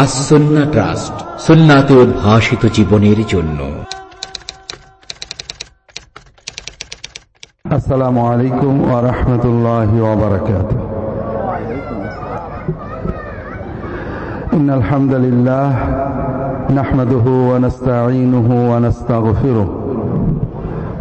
আসন্না trust সুন্নাতে উদ্ভাসিত জীবনের জন্য السلام عليكم ورحمة الله وبركاته إن الحمد لله نحمده ونستعينه ونستغفره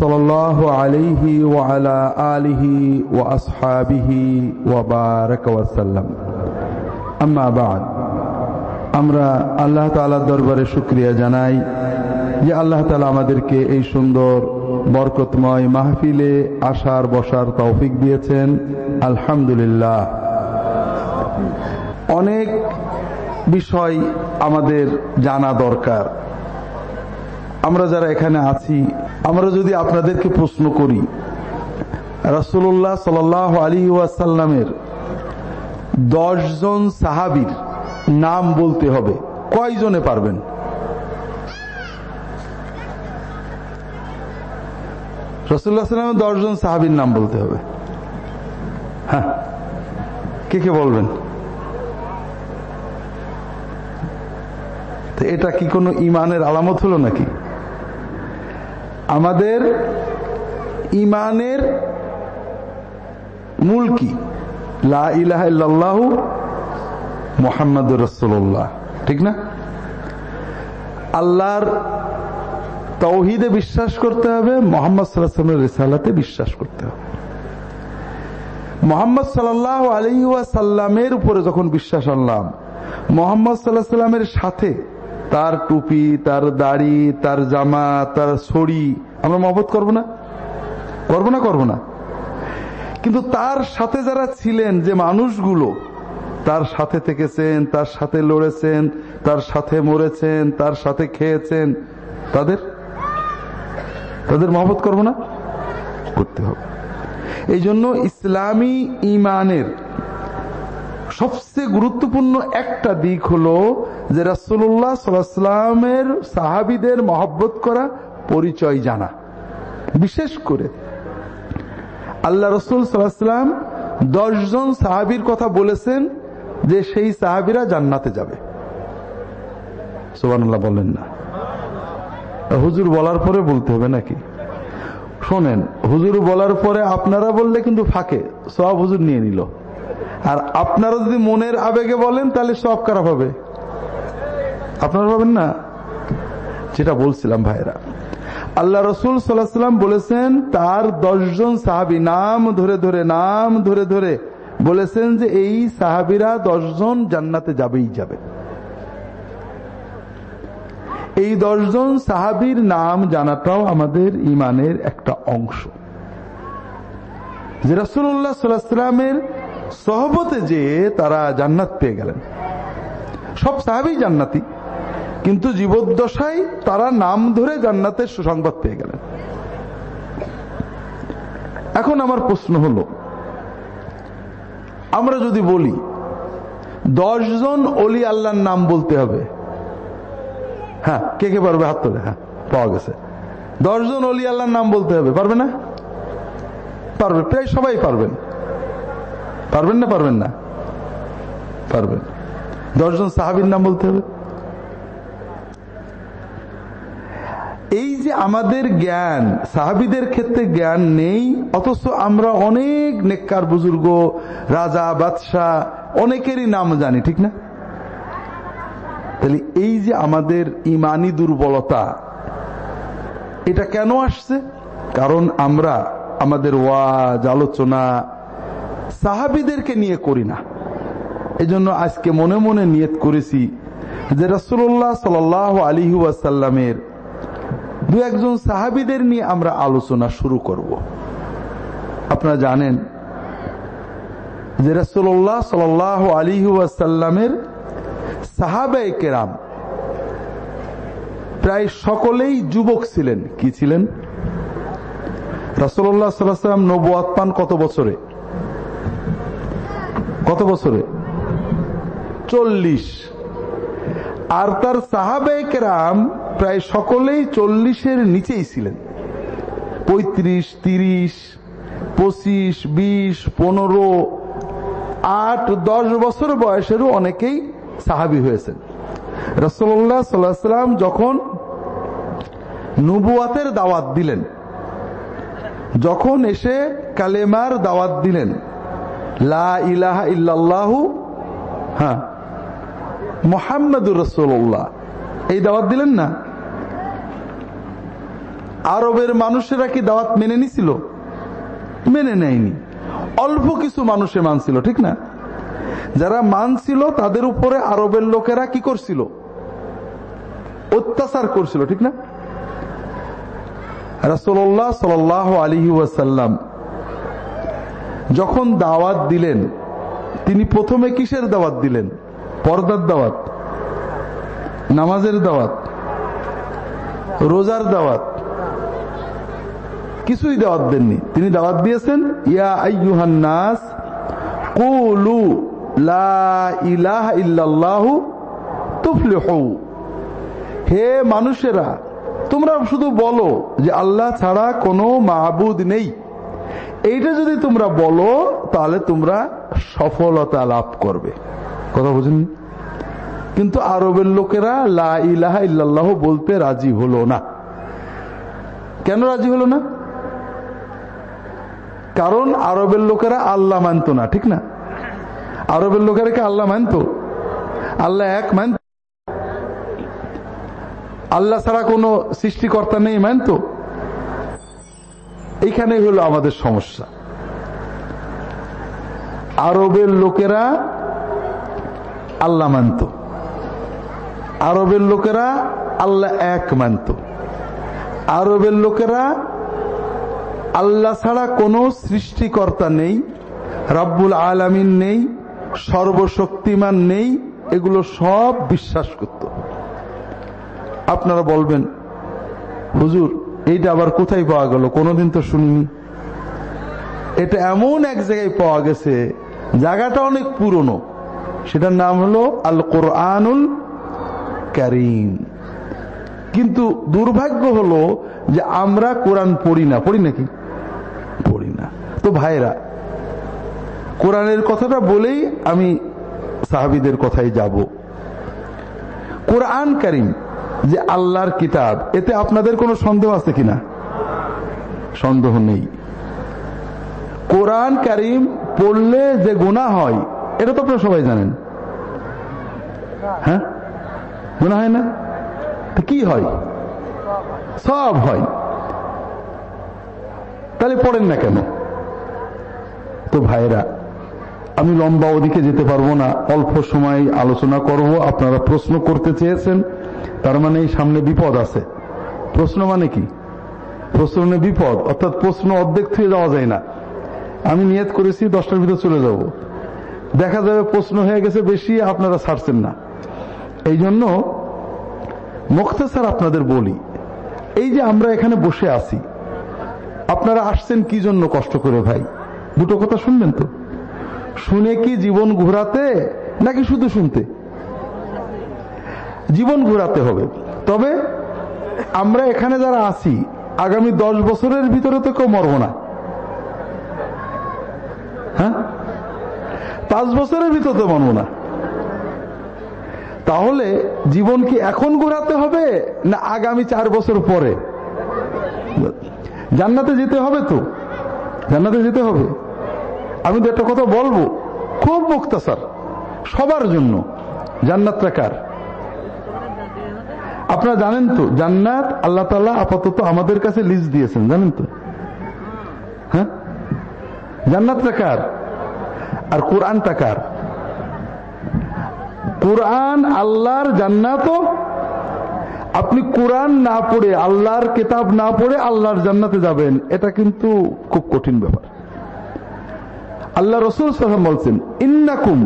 صلى الله عليه وعلى آله وأصحابه وبارك وسلم أما بعد আমরা আল্লাহ তাআলার দরবারে শুকরিয়া জানাই যে আল্লাহ তাআলা আমাদেরকে এই সুন্দর বরকতময় মাহফিলে আসার বসার তৌফিক দিয়েছেন আলহামদুলিল্লাহ অনেক বিষয় আমাদের জানা দরকার আমরা যারা এখানে আছি আমরা যদি আপনাদেরকে প্রশ্ন করি রাসুল্লাহ সাল আলী ওয়াসাল্লামের দশজন সাহাবির নাম বলতে হবে, কয়জনে পারবেন? রসুল্লাহ সাল্লামের দশজন সাহাবির নাম বলতে হবে। হ্যাঁ কে কে বলবেন? তো এটা কি কোনো ইমানের আলামত হলো নাকি? আমাদের ইমানের মূল কি? লা ইলাহ ইল্লাল্লাহু মোহাম্মদ রসুল্লাহ ঠিক না? আল্লাহর তৌহিদে বিশ্বাস করতে হবে, মোহাম্মদ সাল্লাহামের রিসালাতে বিশ্বাস করতে হবে। মোহাম্মদ সাল্লাহ আলী সাল্লামের উপরে যখন বিশ্বাস আনলাম, মোহাম্মদ সাল্লাহ সাল্লামের সাথে তার টুপি, তার দাড়ি, তার জামা, তার ছড়ি আমরা মহব্বত করব না? করব না করব না। কিন্তু তার সাথে যারা ছিলেন যে মানুষগুলো, তার সাথে থেকেছেন, তার সাথে লড়েছেন, তার সাথে মরেছেন, তার সাথে খেয়েছেন, তাদের? তাদের মহব্বত করব না? করতে হবে। এই জন্য ইসলামী ইমানের সবচেয়ে গুরুত্বপূর্ণ একটা দিক হলো যে রাসুল্লাহ সাল্লামের সাহাবিদের মহব্বত করা পরিচয় জানা। বিশেষ করে আল্লাহ রসুল সাল্লাম দশজন সাহাবির কথা বলেছেন যে সেই সাহাবিরা জান্নাতে যাবে। সোবান বলেন না। হুজুর বলার পরে বলতে হবে নাকি? শোনেন, হুজুর বলার পরে আপনারা বললে কিন্তু ফাঁকে সব হুজুর নিয়ে নিল। আর আপনারা যদি মনের আবেগে বলেন, তাহলে সব খারাপ হবে আপনারা পাবেন না? যেটা বলছিলাম ভাইরা আল্লাহ রসুল সাল্লাম বলেছেন, তার দশজন সাহাবি, নাম ধরে ধরে, নাম ধরে ধরে বলেছেন যে এই সাহাবিরা দশজন জান্নাতে যাবেই যাবে। এই দশজন সাহাবির নাম জানাটাও আমাদের ইমানের একটা অংশ। যে রসুল্লাহ সাল্লামের সহবতে যে তারা জান্নাত পেয়ে গেলেন। সব সাহাবি জান্নাতি। কিন্তু জীবদ্দশায় তারা নাম ধরে জান্নাতের সুসংবাদ পেয়ে গেলেন। এখন আমার প্রশ্ন হলো, আমরা যদি বলি, দশজন অলি আল্লাহর নাম বলতে হবে হ্যাঁ কে কে পারবে হাত তোলে? হ্যাঁ পাওয়া গেছে। দশজন অলি আল্লাহর নাম বলতে হবে, পারবে না? পারবে, প্রায় সবাই পারবেন। পারবেন না পারবেন না? পারবেন। দশজন সাহাবির নাম বলতে হবে? এই যে আমাদের জ্ঞান, সাহাবিদের ক্ষেত্রে জ্ঞান নেই, অথচ আমরা অনেক নেককার বুজুর্গ, রাজা, বাদশাহ, অনেকেরই নাম জানি, ঠিক না? তাহলে এই যে আমাদের ইমানি দুর্বলতা, এটা কেন আসছে? কারণ আমরা আমাদের ওয়াজ, আলোচনা সাহাবিদেরকে নিয়ে করি না। এজন্য আজকে মনে মনে নিয়ত করেছি যে রসুল্লাহ সাল আলী ওয়াসাল্লামের দু একজন সাহাবিদের নিয়ে আমরা আলোচনা শুরু করব। আপনারা জানেন যে রসুল্লাহ সাল আলী ওয়াসাল্লামের সাহাবে কেরাম প্রায় সকলেই যুবক ছিলেন। কি ছিলেন? রসল্লাহ সাল্লাম নবুয়াত পান কত বছরে? কত বছরে? চল্লিশ। আর তার সাহাবে কেরাম প্রায় সকলেই চল্লিশের নিচেই ছিলেন। পঁয়ত্রিশ, তিরিশ, পঁচিশ, বিশ, পনেরো, আট, দশ বছর বয়সেরও অনেকেই সাহাবি হয়েছেন। রসল্লাহ সাল্লাম যখন নুবুয়াতের দাওয়াত দিলেন, যখন এসে কালেমার দাওয়াত দিলেন, লা ইলাহা ইল্লাল্লাহু হ্যাঁ মোহাম্মদুর রসুল্লাহ এই দাওয়াত দিলেন না? আরবের মানুষেরা কি দাওয়াত মেনে নিছিল? মেনে নেয়নি। অল্প কিছু মানুষে মানছিল, ঠিক না? যারা মানছিল, তাদের উপরে আরবের লোকেরা কি করছিল? অত্যাচার করছিল, ঠিক না? রাসোল্লাহ সাল আলী ওয়াসাল্লাম যখন দাওয়াত দিলেন, তিনি প্রথমে কিসের দাওয়াত দিলেন? পর্দার দাওয়াত, নামাজের দাওয়াত, রোজার দাওয়াত কিছুই দাওয়াত দেননি। তিনি দাওয়াত দিয়েছেন, ইয়া আইয়ুহান নাস, কুলু ইল্লাল্লাহু তুফলিহু। হে মানুষেরা, তোমরা শুধু বলো যে আল্লাহ ছাড়া কোনো মাহবুদ নেই। এইটা যদি তোমরা বলো, তাহলে তোমরা সফলতা লাভ করবে। কথা বুঝেন কিন্তু আরবের লোকেরা লা ইলাহা ইল্লাল্লাহ বলতে রাজি হলো না। কেন রাজি হলো না? কারণ আরবের লোকেরা আল্লাহ মানত না, ঠিক না? আরবের লোকেরা কি আল্লাহ মানত? আল্লাহ এক মানত? আল্লাহ ছাড়া কোনো সৃষ্টিকর্তা নেই মানত? এইখানে হলো আমাদের সমস্যা। আরবের লোকেরা আল্লাহ মানত। আরবের লোকেরা আল্লাহ এক মানত। আরবের লোকেরা আল্লাহ ছাড়া কোনো সৃষ্টিকর্তা নেই, রাব্বুল আলামিন নেই, সর্বশক্তিমান নেই, এগুলো সব বিশ্বাস করত আপনারা বলবেন, হুজুর, এইটা আবার কোথায় পাওয়া গেল? কোনোদিন তো শুনিনি। এটা এমন এক জায়গায় পাওয়া গেছে, জায়গাটা অনেক পুরনো। সেটার নাম হলো আল কোরআনুল করিম। কিন্তু দুর্ভাগ্য হলো যে আমরা কোরআন পড়ি না। পড়ি নাকি? পড়ি না। তো ভাইরা কোরআনের কথাটা বলেই আমি সাহাবিদের কথাই যাব। কোরআন করিম যে আল্লাহর কিতাব, এতে আপনাদের কোনো সন্দেহ আছে কিনা? সন্দেহ নেই। কোরআন করিম পড়লে যে গুণা হয়, এটা তো আপনারা সবাই জানেন। হ্যাঁ? গুণা হয় না? কি হয়? সব হয়। তাহলে পড়েন না কেন? তো ভাইরা আমি লম্বা ওদিকে যেতে পারব না। অল্প সময় আলোচনা করব। আপনারা প্রশ্ন করতে চেয়েছেন, তার মানে এই সামনে বিপদ আছে। প্রশ্ন মানে কি? প্রশ্ন মানে বিপদ, অর্থাৎ প্রশ্ন অর্ধেক থেকে যাওয়া যায় না। আমি নিয়ত করেছি দশটার ভিতরে চলে যাব। দেখা যাবে প্রশ্ন হয়ে গেছে বেশি, আপনারা ছাড়ছেন না। এই জন্য মুক্তাসার আপনাদের বলি, এই যে আমরা এখানে বসে আছি, আপনারা আসছেন কি জন্য কষ্ট করে ভাই? দুটো কথা শুনবেন তো? শুনে কি জীবন ঘোরাতে, নাকি শুধু শুনতে? জীবন ঘোরাতে হবে। তবে আমরা এখানে যারা আছি, আগামী দশ বছরের ভিতরে তো কেউ মরব না। হ্যাঁ? পাঁচ বছরের ভিতরে তো মরব না। তাহলে জীবন কি এখন ঘোরাতে হবে না আগামী চার বছর পরে? জান্নাতে যেতে হবে তো। জান্নাতে যেতে হবে। আমি তো একটা কথা বলব। খুব মুক্তাসার। সবার জন্য। জান্নাতটা কার আপনারা জানেন তো, জান্নাত আল্লাহ তালা আপাতত আমাদের কাছে লিজ দিয়েছেন, জানেন তো? হ্যাঁ? জান্নাতটা কার আর কোরআনটা কার? কোরআন আল্লাহর জান্নাত আপনি কোরআন না পড়ে আল্লাহর কিতাব না পড়ে আল্লাহর জান্নাতে যাবেন এটা কিন্তু খুব কঠিন ব্যাপার আল্লাহ রসুল সাল্লাম বলছেন ইন্নাকুম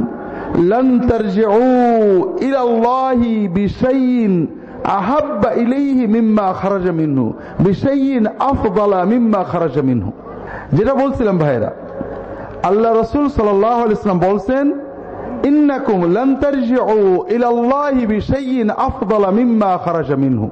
لن ترجعوا إلى الله بشيء أحب إليه مما خرج منه بشيء أفضل مما خرج منه যেটা বলছিলাম ভাইরা আল্লাহ রসুল সাল্লাম বলছেন ইন্নাকুম লান তারজিউ ইলা বিশাইইন আফদালা মিম্মা খারাজা মিনহু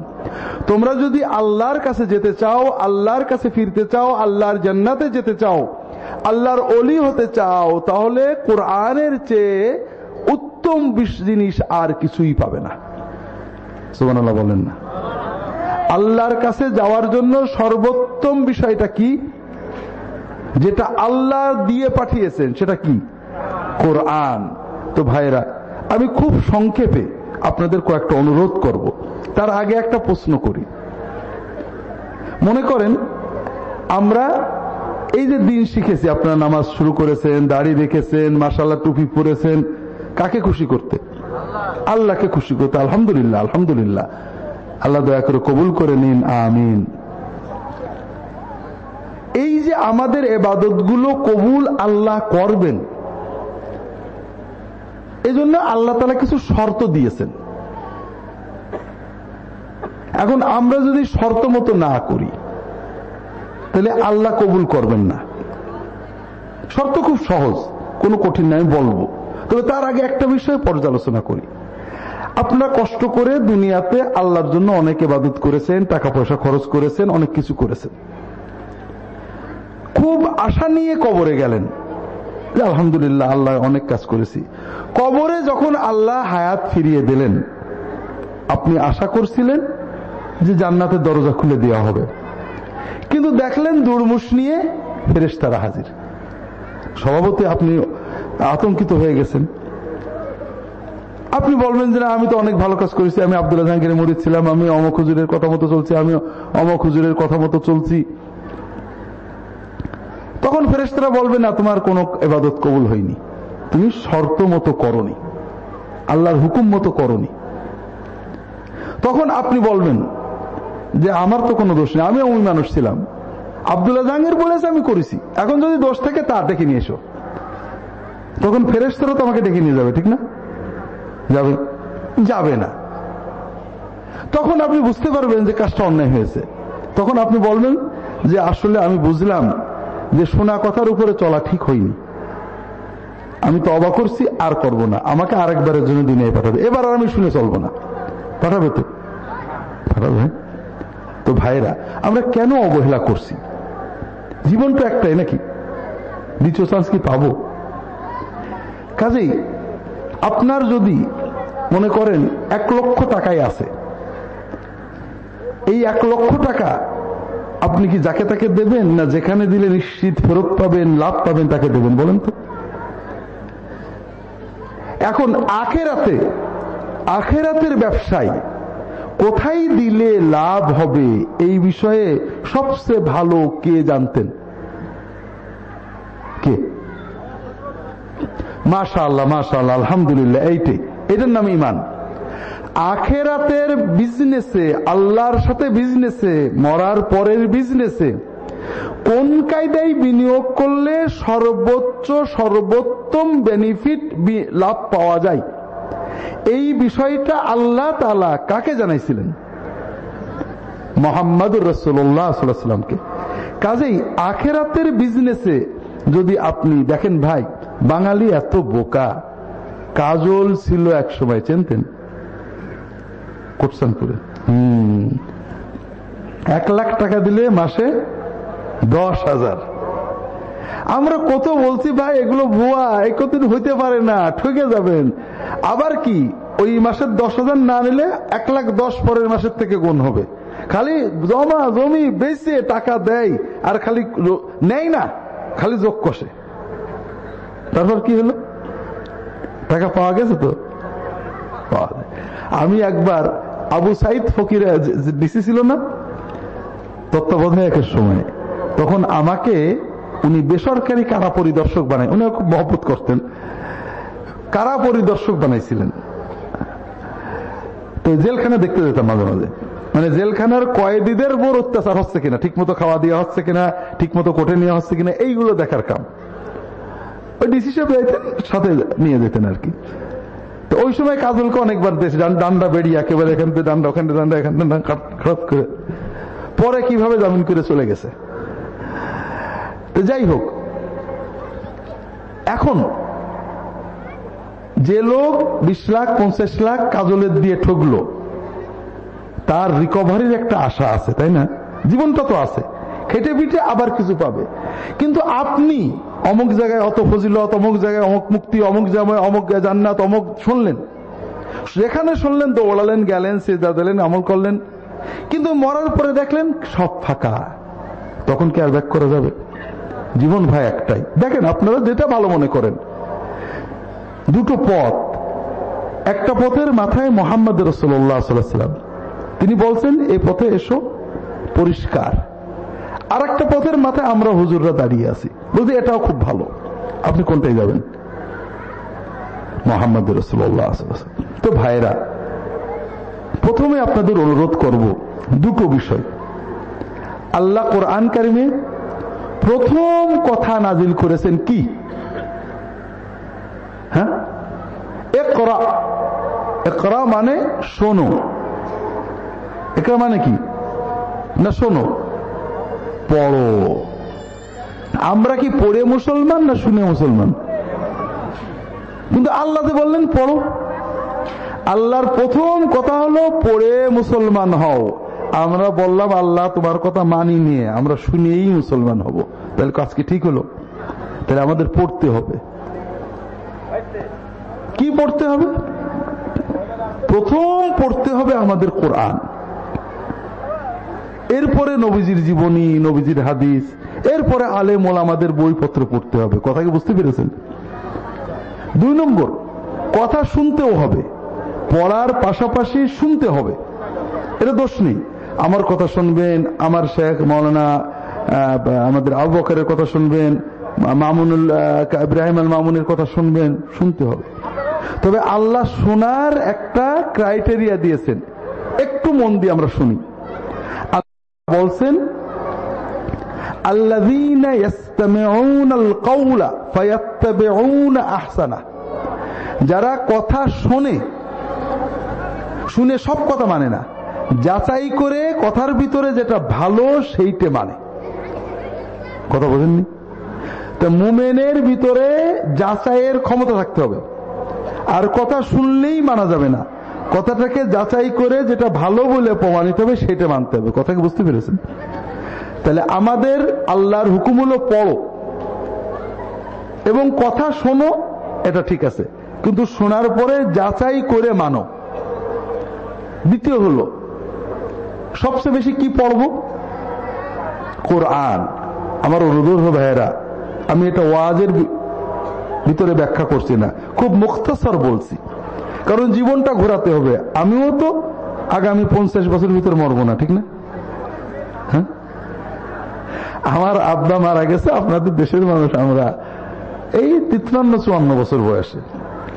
তোমরা যদি আল্লাহর কাছে যেতে চাও, আল্লাহর কাছে ফিরতে চাও, আল্লাহর জান্নাতে যেতে চাও, আল্লাহর অলি হতে চাও, তাহলে কোরআনের চেয়ে উত্তম জিনিস আর কিছুই পাবে না। সুবহানাল্লাহ বলেন না। আল্লাহর কাছে যাওয়ার জন্য সর্বোত্তম বিষয়টা কি? যেটা আল্লাহ দিয়ে পাঠিয়েছেন, সেটা কি? কোরআন। তো ভাইরা আমি খুব সংক্ষেপে আপনাদের কয়েকটা অনুরোধ করব। তার আগে একটা প্রশ্ন করি। মনে করেন, আমরা এই যে দিন শিখেছি, আপনারা নামাজ শুরু করেছেন, দাড়ি রেখেছেন মাসাল্লাহ টুপি পরেছেন, কাকে খুশি করতে? আল্লাহকে খুশি করতে, আলহামদুলিল্লাহ আলহামদুলিল্লাহ। আল্লাহ দয়া করে কবুল করে নিন, আমিন। এই যে আমাদের এবাদতগুলো কবুল আল্লাহ করবেন এজন্য আল্লাহ তালা কিছু শর্ত দিয়েছেন। এখন আমরা যদি শর্ত মতো না করি, তাহলে আল্লাহ কবুল করবেন না। শর্ত খুব সহজ, কোনো কঠিন না, আমি বলব। তবে তার আগে একটা বিষয় পর্যালোচনা করি। আপনারা কষ্ট করে দুনিয়াতে আল্লাহর জন্য অনেক এবাদত করেছেন টাকা পয়সা খরচ করেছেন, অনেক কিছু করেছেন। খুব আশা নিয়ে কবরে গেলেন। আলহামদুলিল্লাহ, আল্লাহ অনেক কাজ করেছি। কবরে যখন আল্লাহ হায়াত ফিরিয়ে দিলেন, আপনি আশা করছিলেন যে জান্নাতের দরজা খুলে দেওয়া হবে। কিন্তু দেখলেন দুর্মুষ নিয়ে ফেরেশতারা হাজির। স্বভাবতই আপনি আতঙ্কিত হয়ে গেছেন। আপনি বলবেন যে না, আমি তো অনেক ভালো কাজ করেছি, আমি আব্দুল্লাহ জাহাঙ্গীরের মরিদ ছিলাম, আমি অমক হুজুরের কথা মতো চলছি, আমি অমক হুজুরের কথা মতো চলছি। তখন ফেরেস্তারা বলবে, না, তোমার কোনো এবাদত কবুল হয়নি। তুমি শর্ত মতো করনি। আল্লাহর হুকুম মতো করনি। তখন আপনি বলবেন যে, আমার তো কোনো দোষ নেই আমি ওই মানুষ ছিলাম। আবদুল্লাহ জাহাঙ্গীর বলেছে, আমি করেছি। এখন যদি দোষ থেকে, তা ডেকে নিয়ে এসো। তখন ফেরেস্তারও তোমাকে ডেকে নিয়ে যাবে, ঠিক না? যাবে? যাবে না। তখন আপনি বুঝতে পারবেন যে, কাজটা অন্যায় হয়েছে। তখন আপনি বলবেন যে, আসলে আমি বুঝলাম যে শোনা কথার উপরে চলা ঠিক হয়নি। আমি তো অবাক করছি, আর করব না। আমাকে আরেকবারের জন্য দুনিয়ায় পাঠাবে। এবার আর আমি শুনে চলবো না। পাঠাবে তো? পাঠাবে? তো ভাইরা আমরা কেন অবহেলা করছি? জীবন তো একটাই নাকি? দ্বিতীয় চান্স কি পাবো? কাজেই আপনার যদি মনে করেন এক লক্ষ টাকাই আছে, এই এক লক্ষ টাকা আপনি কি যাকে তাকে দেবেন না যেখানে দিলে নিশ্চিত ফেরত পাবেন, লাভ পাবেন, তাকে দেবেন? বলেন তো। এখন আখেরাতে, আখেরাতের ব্যবসায় কোথায় দিলে লাভ হবে এই বিষয়ে সবচেয়ে ভালো কে জানতেন? কে? মাশা আল্লাহ মাশা আল্লাহ আলহামদুলিল্লাহ, এইটাই। এটার নাম ইমান। আখেরাতের বিজনেসে আল্লাহর সাথে বিজনেসে মরার পরের বিজনেসে কোন কায়দায় বিনিয়োগ করলে সর্বোচ্চ, সর্বোত্তম বেনিফিট লাভ পাওয়া যায়? এই বিষয়টা আল্লাহ তালা কাকে জানাইছিলেন? মোহাম্মদুর রসুল্লাহামকে কাজেই আখেরাতের বিজনেসে যদি আপনি দেখেন ভাই, বাঙালি এত বোকা। কাজল ছিল এক সময়, চিনতেন? কোটসানপুরে। হম। এক লাখ টাকা দিলে মাসে দশ হাজার। আমরা কত বলছি, ভাই, এগুলো ভুয়া একদিন হইতে পারে না, ঠকে যাবেন। আবার কি, ওই মাসের দশ হাজার না নিলে এক লাখ দশ পরের মাসের থেকে গুণ হবে। খালি জমা জমি বেচে টাকা দেয়, আর খালি নেয় না, খালি যোগ কষে। তারপর কি হলো? টাকা পাওয়া গেছে তো? পাওয়া আমি একবার আবু সাইদ ফকির ডিসি ছিল না? তত্ত্বাবধায়কের সময়। তখন আমাকে উনি বেসরকারি কারা পরিদর্শক বানায় উনি খুব মহব্বত করতেন। কারা পরিদর্শক বানাইছিলেন? তো জেলখানা দেখতে যেতাম মাঝে মাঝে। মানে জেলখানার কয়েদিদের বোর অত্যাচার হচ্ছে কিনা ঠিক মতো খাওয়া দেওয়া হচ্ছে কিনা ঠিক মতো কোটে নেওয়া হচ্ছে কিনা, এইগুলো দেখার কাম। ওই ডিসি সাহেব সাথে নিয়ে যেতেন আর কি। তো ওই সময় কাজলকে অনেকবার দিয়েছে ডান্ডা বেরিয়ে একেবারে এখান থেকে ডান্ডা ওখানে ডান্ডা এখান থেকে খারাপ করে। পরে কীভাবে জামিন করে চলে গেছে? তো যাই হোক, এখন যে লোক বিশ লাখ, পঞ্চাশ লাখ কাজলের দিয়ে ঠকলো তার রিকভারির একটা আশা আছে, তাই না? জীবনটা তো আছে। খেটে পিঠে আবার কিছু পাবে। কিন্তু আপনি অমুক জায়গায় অত ফজিলত, অমুক জায়গায় অমুক মুক্তি, অমুক জায়গায় অমুক জান্নাত, অমুক শুনলেন। সেখানে শুনলেন তো দৌড়ালেন, গেলেন সেজা দিলেন, আমল করলেন। কিন্তু মরার পরে দেখলেন সব ফাঁকা। তখন কি আর ব্যাক করা যাবে? জীবন ভাই একটাই। দেখেন, আপনারা যেটা ভালো মনে করেন, দুটো পথ। একটা পথের মাথায় মোহাম্মদ রসোল্লাহ সাল্লাম তিনি বলছেন এই পথে এসো পরিষ্কার। আর একটা পথের মাথায় আমরা হুজুররা দাঁড়িয়ে আছি। বলছি, এটাও খুব ভালো। আপনি কোনটাই যাবেন? মোহাম্মদ তো ভাইরা প্রথমে আপনাদের অনুরোধ করব দুটো বিষয়। আল্লাহ কোরআন কারিমে প্রথম কথা নাজিল করেছেন কি? হ্যাঁ? একরা একরা মানে শোনো। একরা মানে কি? না শোনো। পড়ো। আমরা কি পড়ে মুসলমান না শুনে মুসলমান? কিন্তু আল্লাহ বললেন, পড়ো। আল্লাহর প্রথম কথা হলো, পড়ে মুসলমান হও। আমরা বললাম, আল্লাহ তোমার কথা মানি নিয়ে, আমরা শুনেই মুসলমান হব। তাহলে কাজ কি ঠিক হলো? তাহলে আমাদের পড়তে হবে। কি পড়তে হবে? প্রথম পড়তে হবে আমাদের কোরআন। এরপরে নবীজির জীবনী, নবীজির হাদিস, এরপরে আলেম আমাদের বইপত্র পড়তে হবে। কথা কি বুঝতে পেরেছেন? দুই নম্বর, কথা শুনতেও হবে, পড়ার পাশাপাশি শুনতে হবে। এটা দোষ নেই। আমার কথা শুনবেন, আমার শেখ মৌলানা আমাদের আবু কথা শুনবেন, মামুনুল ইব্রাহিম আল মামুনের কথা শুনবেন, শুনতে হবে। তবে আল্লাহ শোনার একটা ক্রাইটেরিয়া দিয়েছেন। একটু মন দিয়ে আমরা শুনি। বলছেন যারা কথা শোনে, শুনে সব কথা মানে না। যাচাই করে কথার ভিতরে যেটা ভালো সেইটে মানে। কথা বোঝেননি? তো মুমেনের ভিতরে যাচাইয়ের ক্ষমতা থাকতে হবে। আর কথা শুনলেই মানা যাবে না। কথাটাকে যাচাই করে যেটা ভালো বলে প্রমাণিত হবে সেটা মানতে হবে। কথাকে বুঝতে পেরেছেন? তাহলে আমাদের আল্লাহর হুকুম হলো পড়ো। এবং কথা শোনো, এটা ঠিক আছে। কিন্তু শোনার পরে যাচাই করে মানো। দ্বিতীয় হলো, সবচেয়ে বেশি কি পড়ব? কোরআন। আমার অনুরোধ ভাইয়েরা, আমি এটা ওয়াজের ভিতরে ব্যাখ্যা করছি না। খুব মুক্তসর বলছি। কারণ জীবনটা ঘোরাতে হবে। আমিও তো আগামী পঞ্চাশ বছর ভিতরে মরবো না, ঠিক না? হ্যাঁ? আমার আব্বা মারা গেছে, আপনাদের দেশের মানুষ, আমরা। এই তিপ্পান্ন, চুয়ান্ন বছর বয়সে।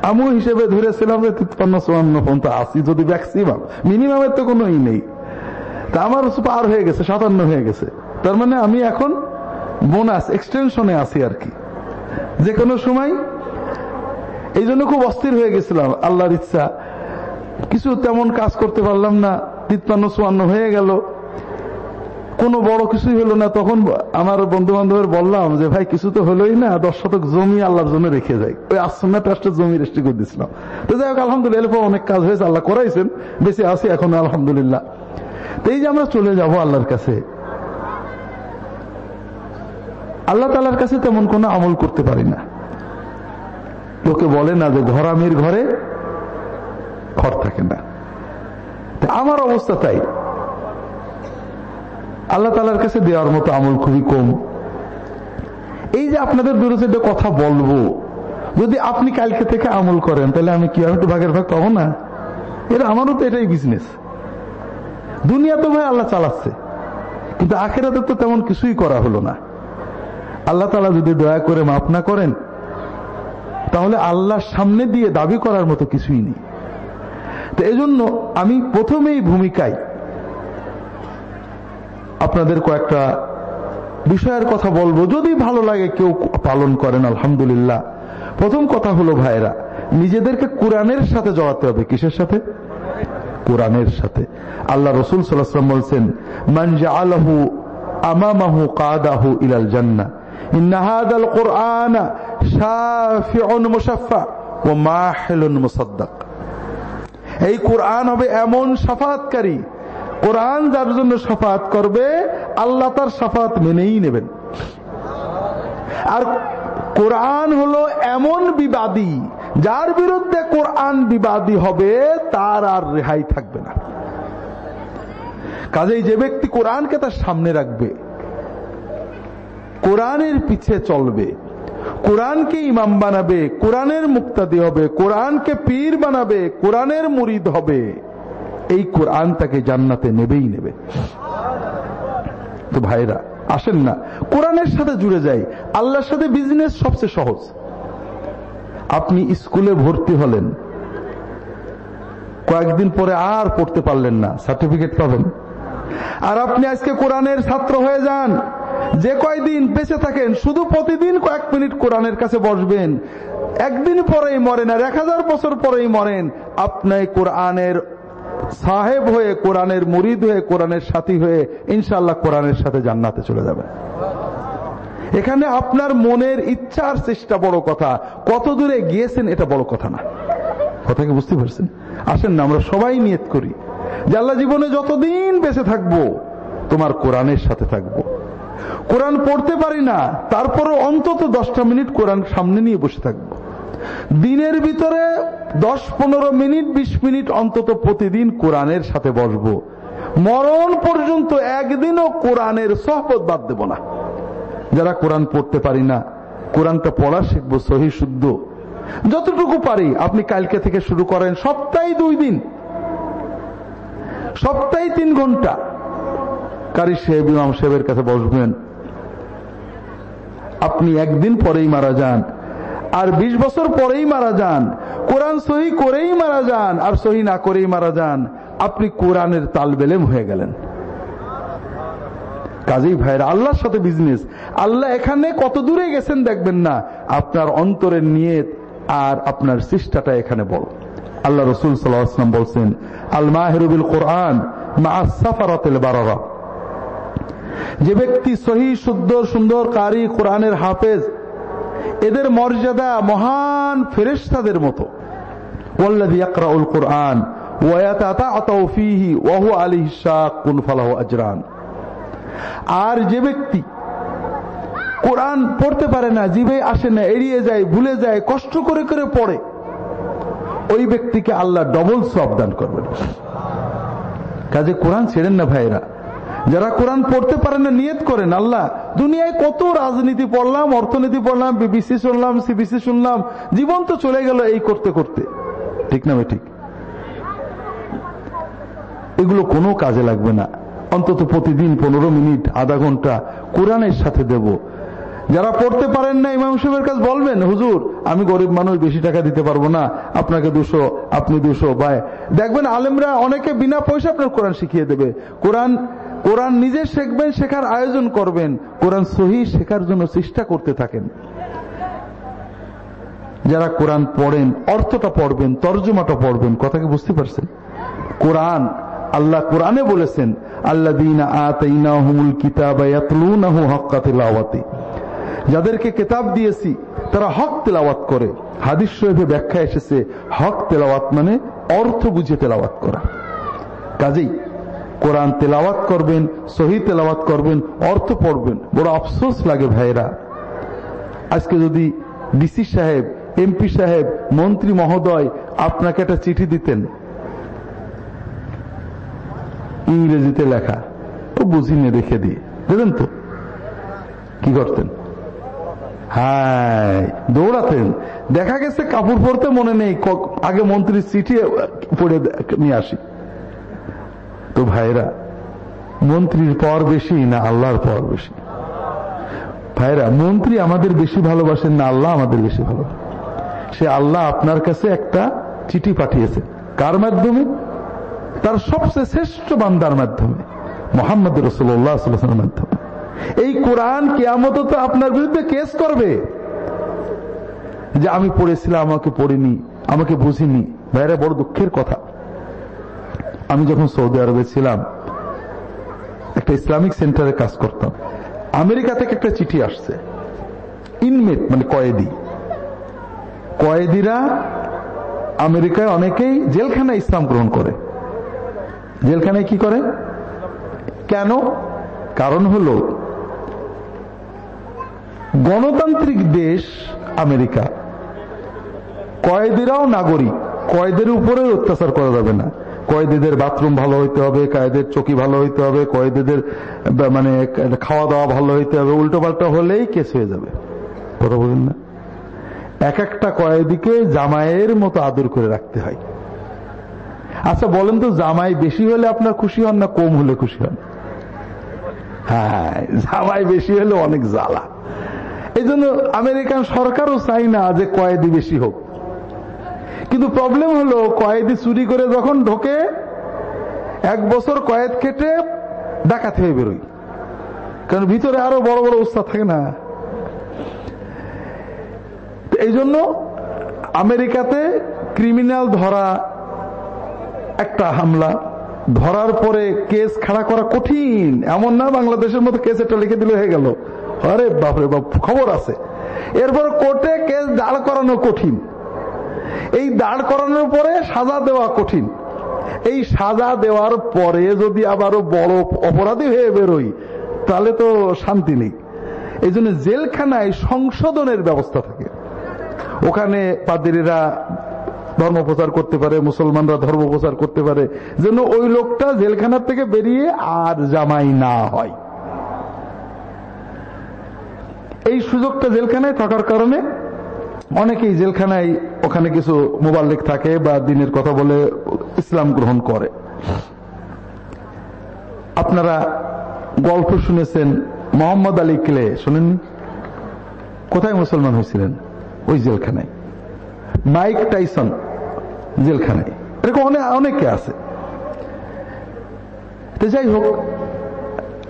আমিও হিসেবে ধরেছিলাম যে তিপ্পান্ন, চুয়ান্ন পর্যন্ত আসি যদি ম্যাক্সিমাম মিনিমামের তো কোনো ই নেই। তা আমার পার হয়ে গেছে, সাতান্ন হয়ে গেছে। তার মানে আমি এখন বোনাস এক্সটেনশনে আছি আর কি। যে কোনো সময় এই জন্য খুব অস্থির হয়ে গেছিলাম, আল্লাহর ইচ্ছা। কিছু তেমন কাজ করতে পারলাম না, তিপ্পান্ন, চুয়ান্ন হয়ে গেল। কোনো বড় কিছুই হলো না। তখন আমার বন্ধু বান্ধবের বললাম যে, ভাই, কিছু তো হলোই না, দশ শতক জমি আল্লাহর জন্য রেখে যাই। ওই আশ্রমে ট্রাস্টের জমি রেস্টি করে দিচ্ছিলাম তো যাই হোক, আলহামদুলিল্লাহ অনেক কাজ হয়েছে, আল্লাহ করাইছেন। বেশি আছি এখন, আলহামদুলিল্লাহ। তো এই যে আমরা চলে যাব আল্লাহর কাছে। আল্লাহ তালার কাছে তেমন কোনো আমল করতে পারি না। লোকে বলে না যে ঘরামির ঘরে ঘর থাকে না। আমার অবস্থা তাই। আল্লাহ তালার কাছে দেওয়ার মতো আমল খুবই কম। এই যে আপনাদের বিরুদ্ধে সাথে কথা বলব, যদি আপনি কালকে থেকে আমল করেন, তাহলে আমি কি আমি তো ভাগের ভাগ পাবো না? এটা আমারও তো এটাই বিজনেস দুনিয়া তো ভাই আল্লাহ চালাচ্ছে, কিন্তু আখেরাতে তো তেমন কিছুই করা হলো না। আল্লাহ তালা যদি দয়া করে মাফ না করেন তাহলে আল্লাহর সামনে দিয়ে দাবি করার মতো কিছুই নেই। তো এজন্য আমি প্রথমেই ভূমিকায় আপনাদের কয়েকটা বিষয়ের কথা বলব। যদি ভালো লাগে কেউ পালন করেন, আলহামদুলিল্লাহ। প্রথম কথা হলো ভাইরা নিজেদেরকে কোরআনের সাথে জড়াতে হবে। কিসের সাথে? কোরআনের সাথে। আল্লাহ রসুল সাল্লাম বলছেন মানজা আলহু আমামাহু কাদাহু ইলাল জান্না ও এই কোরআন হবে এমন সাফাতকারী। কোরআন যার জন্য সাফাত করবে, আল্লাহ তার সাফাত মেনেই নেবেন। আর কোরআন হলো এমন বিবাদী, যার বিরুদ্ধে কোরআন বিবাদী হবে, তার আর রেহাই থাকবে না। কাজেই যে ব্যক্তি কোরআনকে তার সামনে রাখবে, কোরআনের পিছে চলবে কোরআনকে ইমাম বানাবে, কোরআনের মুক্তাদি হবে, কোরআনকে পীর বানাবে, কোরআনের মুরিদ হবে। এই কোরআন তাকে জান্নাতে নেবেই নেবে। তো ভাইরা, আসেন না। কোরআনের সাথে জুড়ে যাই। আল্লাহর সাথে বিজনেস সবচেয়ে সহজ। আপনি স্কুলে ভর্তি হলেন। কয়েকদিন পরে আর পড়তে পারলেন না। সার্টিফিকেট পাবেন। আর আপনি আজকে কোরআনের ছাত্র হয়ে যান। যে কয়দিন বেঁচে থাকেন, শুধু প্রতিদিন কয়েক মিনিট কোরআনের কাছে বসবেন। একদিন পরেই মরেন আর এক হাজার বছর পরেই মরেন। আপনি কোরআনের সাহেব হয়ে, কোরআনের মুরিদ হয়ে, কোরআনের সাথী হয়ে ইনশাল্লাহ কোরআনের সাথে জান্নাতে চলে যাবেন। এখানে আপনার মনের ইচ্ছার চেষ্টা বড় কথা। কত দূরে গিয়েছেন এটা বড় কথা না। কথা কি বুঝতে পারছেন? আসেন না, আমরা সবাই নিয়ত করি। যে আল্লাহ জীবনে যতদিন বেঁচে থাকব, তোমার কোরআনের সাথে থাকব। কোরআন পড়তে পারি না, তারপরও অন্তত দশটা মিনিট কোরআন সামনে নিয়ে বসে থাকব। দিনের ভিতরে দশ, পনেরো মিনিট, বিশ মিনিট অন্তত প্রতিদিন কোরআনের সাথে বসবো। মরণ পর্যন্ত একদিনও কোরআনের সহপত বাদ দেব না। যারা কোরআন পড়তে পারি না, কোরআনটা পড়া শিখব, সহি শুদ্ধ। যতটুকু পারি, আপনি কালকে থেকে শুরু করেন, সপ্তাহে দুই দিন। সপ্তাহে তিন ঘণ্টা। কারি সাহেব, ইমাম সাহেবের কাছে বসবেন। আপনি একদিন পরেই মারা যান, আর ২০ বছর পরেই মারা যান, কোরআন সহি করেই মারা যান, আর সহি না করেই মারা যান, আপনি কোরআনের তালবেলেম হয়ে গেলেন। কাজেই ভাইরা, আল্লাহর সাথে বিজনেস আল্লাহ এখানে কত দূরে গেছেন দেখবেন না, আপনার অন্তরের নিয়ত আর আপনার চেষ্টাটা এখানে বড়। আল্লাহ রসুল সাল্লাহাম বলছেন আল মাহেরুবিল কোরআন মা সাফারাতেল বারারা যে ব্যক্তি সহি, শুদ্ধ, সুন্দর, কারি, কোরআনের হাফেজ, এদের মর্যাদা মহান ফেরেস্তাদের মতো। ইয়াকরাউল কোরআন আর যে ব্যক্তি কোরআন পড়তে পারে না, জিভে আসে না, এড়িয়ে যায়, ভুলে যায়, কষ্ট করে করে পড়ে, ওই ব্যক্তিকে আল্লাহ ডবল সব দান করবেন। কাজে কোরআন ছেড়েন না ভাইরা যারা কোরআন পড়তে পারেন না, নিয়ত করেন আল্লাহ। দুনিয়ায় কত রাজনীতি পড়লাম, অর্থনীতি পড়লাম, বিবিসি শুনলাম, সিবিসি শুনলাম, জীবন তো চলে গেল এই করতে করতে। ঠিক না ঠিক? এগুলো কোনো কাজে লাগবে না। অন্তত প্রতিদিন পনেরো মিনিট, আধা ঘণ্টা কোরআনের সাথে দেব। যারা পড়তে পারেন না, ইমাম সাহেবের কাছে বলবেন, হুজুর, আমি গরিব মানুষ, বেশি টাকা দিতে পারব না। আপনাকে দুশো, আপনি দুশো বাই দেখবেন আলেমরা অনেকে বিনা পয়সা আপনার কোরআন শিখিয়ে দেবে। কোরআন কোরআন নিজে শেখবেন, শেখার আয়োজন করবেন। কোরআন সহি শেখার জন্য চেষ্টা করতে থাকেন। যারা কোরআন পড়েন, অর্থটা পড়বেন, তর্জমাটা পড়বেন, কথা কি বুঝতে পারছেন? কোরআন, আল্লাহ কোরআনে বলেছেন আল্লাহ যাদেরকে কেতাব দিয়েছি, তারা হক তেলাওয়াত করে। হাদিস শরীফে ব্যাখ্যা এসেছে, হক তেলাওয়াত মানে অর্থ বুঝে তেলাওয়াত করা। কাজেই কোরআন তেলাওয়াত করবেন, সহি তেলাওয়াত করবেন, অর্থ পড়বেন। বড় আফসোস লাগে ভাইরা আজকে যদি ডিসি সাহেব, এমপি সাহেব, মন্ত্রী মহোদয় আপনাকে একটা চিঠি দিতেন। ইংরেজিতে লেখা। ও বুঝিনে রেখে দিয়ে। বুঝলেন তো? কি করতেন? হ্যাঁ দৌড়াতেন। দেখা গেছে কাপড় পরতে মনে নেই। আগে মন্ত্রীর চিঠি পড়ে নিয়ে আসি। তো ভাইরা, মন্ত্রীর পর বেশি না আল্লাহর পর বেশি? ভাইরা, মন্ত্রী আমাদের বেশি ভালোবাসেন না আল্লাহ আমাদের বেশি ভালো সে আল্লাহ আপনার কাছে একটা চিঠি পাঠিয়েছে। কার মাধ্যমে? তার সবচেয়ে শ্রেষ্ঠ বান্দার মাধ্যমে, মোহাম্মদ রসুল্লাহ মাধ্যমে। এই কোরআন কেয়ামত তো আপনার বিরুদ্ধে কেস করবে। যে আমি পড়েছিলাম, আমাকে পড়িনি, আমাকে বুঝিনি। ভাইরা, বড় দুঃখের কথা। আমি যখন সৌদি আরবে ছিলাম, একটা ইসলামিক সেন্টারে কাজ করতাম। আমেরিকা থেকে একটা চিঠি আসছে। ইনমেট মানে কয়েদি। কয়েদিরা আমেরিকায় অনেকেই জেলখানায় ইসলাম গ্রহণ করে। জেলখানায় কি করে? কেন? কারণ হল, গণতান্ত্রিক দেশ আমেরিকা। কয়েদিরাও নাগরিক। কয়েদের উপরে অত্যাচার করা যাবে না। কয়েদিদের বাথরুম ভালো হইতে হবে, কয়েদের চকি ভালো হইতে হবে, কয়েদিদের মানে খাওয়া দাওয়া ভালো হইতে হবে উল্টো পাল্টা হলেই কেস হয়ে যাবে। কথা বলেন না? এক একটা কয়েদিকে জামাইয়ের মতো আদর করে রাখতে হয়। আচ্ছা বলেন তো, জামাই বেশি হলে আপনার খুশি হন না কম হলে খুশি হন? হ্যাঁ জামাই বেশি হলে অনেক জ্বালা। এই আমেরিকান সরকারও চাই না যে কয়েদি বেশি হোক। কিন্তু প্রবলেম হলো, কয়েদি চুরি করে যখন ঢোকে, এক বছর কয়েদ খেটে ডাকাত হয়ে বেরোই কারণ ভিতরে আরও বড় বড় উস্তাদ থাকে না। এই জন্য আমেরিকাতে ক্রিমিনাল ধরা একটা হামলা। ধরার পরে কেস খাড়া করা কঠিন। এমন না বাংলাদেশের মতো কেস একটা লিখে দিলে হয়ে গেল। আরে বাপরে বাপ, খবর আছে। এরপর কোর্টে কেস দাঁড় করানো কঠিন। এই দাঁড় করানোর পরে সাজা দেওয়া কঠিন। এই সাজা দেওয়ার পরে যদি আবারও বড় অপরাধী হয়ে বেরোই, তাহলে তো শান্তি নেই। এই জন্য জেলখানায় সংশোধনের ব্যবস্থা থাকে। ওখানে পাদ্রীরা ধর্ম প্রচার করতে পারে, মুসলমানরা ধর্ম প্রচার করতে পারে। যেন ওই লোকটা জেলখানার থেকে বেরিয়ে আর জামাই না হয়। এই সুযোগটা জেলখানায় থাকার কারণে অনেকেই জেলখানায় ওখানে কিছু মোবাল্লিক থাকে বা দিনের কথা বলে ইসলাম গ্রহণ করে। আপনারা গল্প শুনেছেন মোহাম্মদ আলী ক্লে, শোনেননি? কোথায় মুসলমান হয়েছিলেন? ওই জেলখানায়। মাইক টাইসন জেলখানায়। এরকম অনেক অনেকে আছে। তো যাই হোক,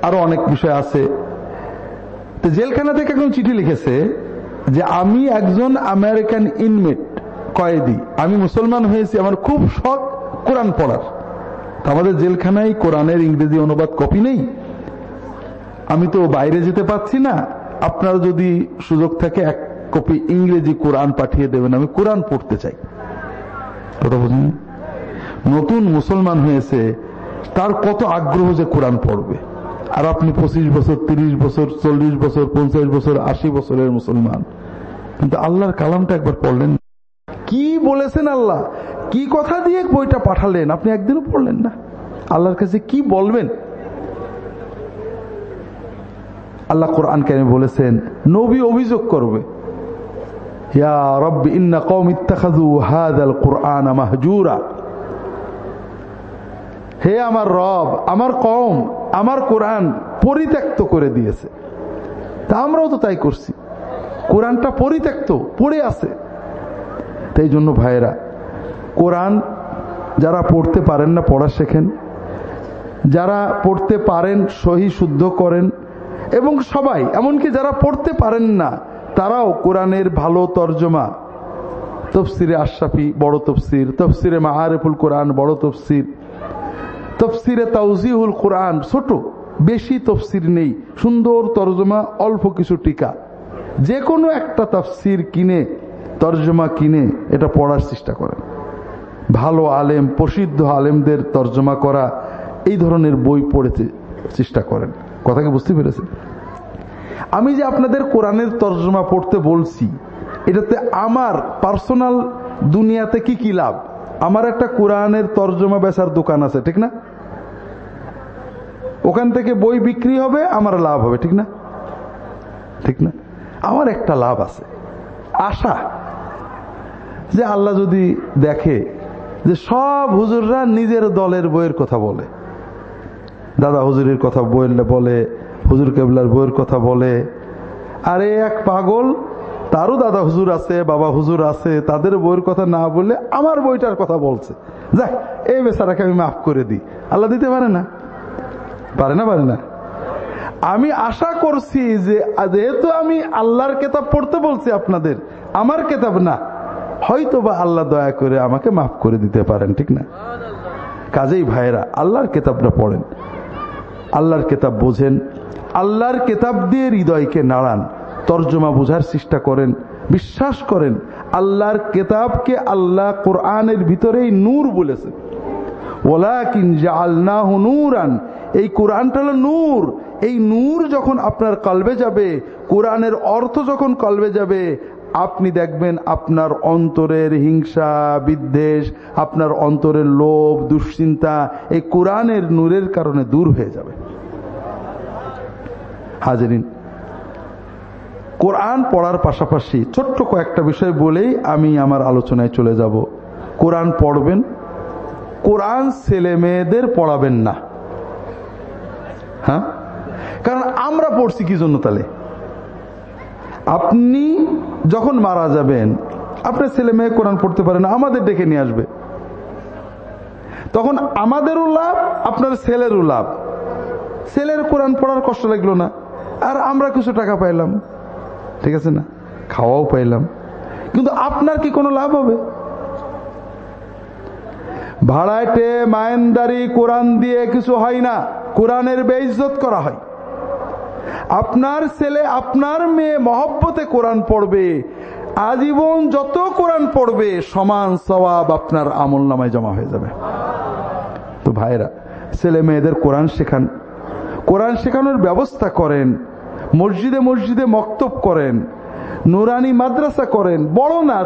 আরও অনেক বিষয় আছে। তো জেলখানা থেকে এখন চিঠি লিখেছে যে আমি একজন আমেরিকান ইনমেট, কয়েদি। আমি মুসলমান হয়েছি, আমার খুব শখ কোরআন পড়ার। আমাদের জেলখানায় কোরআনের ইংরেজি অনুবাদ কপি নেই। আমি তো বাইরে যেতে পারছি না। আপনার যদি সুযোগ থাকে এক কপি ইংরেজি কোরআন পাঠিয়ে দেবেন, আমি কোরআন পড়তে চাই। কথা বুঝুন? নতুন মুসলমান হয়েছে, তার কত আগ্রহ যে কোরআন পড়বে। আর আপনি পঁচিশ বছর, তিরিশ বছর, চল্লিশ বছর, পঞ্চাশ বছর, আশি বছরের মুসলমান। কিন্তু আল্লাহর কালামটা একবার পড়লেন। কি বলেছেন আল্লাহ? কি কথা দিয়ে বইটা পাঠালেন? আপনি একদিনও পড়লেন না। আল্লাহর কাছে কি বলবেন? আল্লাহ কোরআন কেন বলেছেন, নবী অভিযোগ করবে। ইয়া রব্বি ইন্না কওম ইত্তাখাযু হাযাল কুরআন মাহজুরা। হে আমার রব, আমার কম আমার কোরআন পরিত্যক্ত করে দিয়েছে। তা আমরাও তো তাই করছি। কোরআনটা পরিত্যক্ত, পড়ে আছে। তাই জন্য ভাইয়েরা, কোরআন যারা পড়তে পারেন না পড়া শেখেন, যারা পড়তে পারেন সহি শুদ্ধ করেন, এবং সবাই, এমনকি যারা পড়তে পারেন না, তারাও কোরআনের ভালো তর্জমা। তফসিরে আশরাফি বড় তফসির, তফসিরে মাহারেফুল কোরআন বড় তফসির, তফসিরে তাউজিহুল কোরআন ছোট, বেশি তফসির নেই, সুন্দর তর্জমা, অল্প কিছু টিকা। যে কোনো একটা তফসির কিনে, তর্জমা কিনে, এটা পড়ার চেষ্টা করেন। ভালো আলেম, প্রসিদ্ধ আলেমদের তর্জমা করা, এই ধরনের বই পড়েতে চেষ্টা করেন। কথাকে বুঝতে পেরেছেন? আমি যে আপনাদের কোরআনের তর্জমা পড়তে বলছি, এটাতে আমার পার্সোনাল দুনিয়াতে কি কি লাভ? আমার একটা কোরআনের তর্জমা বেচার দোকান আছে, ঠিক না? ওখান থেকে বই বিক্রি হবে, আমার লাভ হবে, ঠিক না? ঠিক না? আমার একটা লাভ আছে। আশা যে আল্লাহ যদি দেখে যে সব হুজুররা নিজের দলের বইয়ের কথা বলে। দাদা হুজুরের কথা বললে বলে, হুজুর কেবলার বইয়ের কথা বলে। আরে এক পাগল, তারও দাদা হুজুর আছে, বাবা হুজুর আছে, তাদের বইয়ের কথা না বললে আমার বইটার কথা বলছে। যাক, এই বেচারাকে আমি মাফ করে দিই। আল্লাহ দিতে পারে না? পারে না পারে না? আমি আশা করছি যে, যেহেতু আমি আল্লাহর কেতাব পড়তে বলছি আপনাদের, আমার কেতাব না হয়তো বা আল্লাহ দয়া করে আমাকে মাফ করে দিতে পারেন, ঠিক না? কাজেই ভাইরা আল্লাহর কেতাবটা পড়েন। আল্লাহর কেতাব বোঝেন। আল্লাহর কেতাব দিয়ে হৃদয়কে নাড়ান, তর্জমা বোঝার চেষ্টা করেন, বিশ্বাস করেন, আল্লাহর কেতাবকে আল্লাহ কোরআনের ভিতরেই নূর বলেছেন। ওলাকিন জাআলনাহু নূরান, এই কোরআনটা হলো নূর এই নূর যখন আপনার কালবে যাবে, কোরআনের অর্থ যখন কালবে যাবে, আপনি দেখবেন আপনার অন্তরের হিংসা, বিদ্বেষ, আপনার অন্তরের লোভ, দুশ্চিন্তা এই কোরআনের নূরের কারণে দূর হয়ে যাবে। হাজারিন, কোরআন পড়ার পাশাপাশি ছোট্ট কয়েকটা বিষয় বলেই আমি আমার আলোচনায় চলে যাব। কোরআন পড়বেন, কোরআন ছেলে মেয়েদের পড়াবেন না। হ্যাঁ? কারণ আমরা পড়ছি কি জন্য তাহলে? আপনি যখন মারা যাবেন, আপনার ছেলে মেয়ে কোরআন পড়তে পারে না, আমাদের ডেকে নিয়ে আসবে। তখন আমাদেরও লাভ, আপনার ছেলেরও লাভ। ছেলের কোরআন পড়ার কষ্ট লাগল না, আর আমরা কিছু টাকা পাইলাম। ঠিক আছে না? খাওয়াও পাইলাম। কিন্তু আপনার কি কোনো লাভ হবে? ভাড়াটে মায়েন্দারি কোরআন দিয়ে কিছু হয় না, কোরআনের বেইজত করা হয়। আপনার ছেলে আপনার মেয়ে মহব্বতে কোরআন পড়বে, আজীবন যত কোরআন পড়বে, সমান সবাব আপনার আমল নামায় জমা হয়ে যাবে। তো ভাইরা ছেলে মেয়েদের কোরআন শেখান। কোরআন শেখানোর ব্যবস্থা করেন, মসজিদে মসজিদে মক্তব করেন, নুরানি মাদ্রাসা করেন, বড় না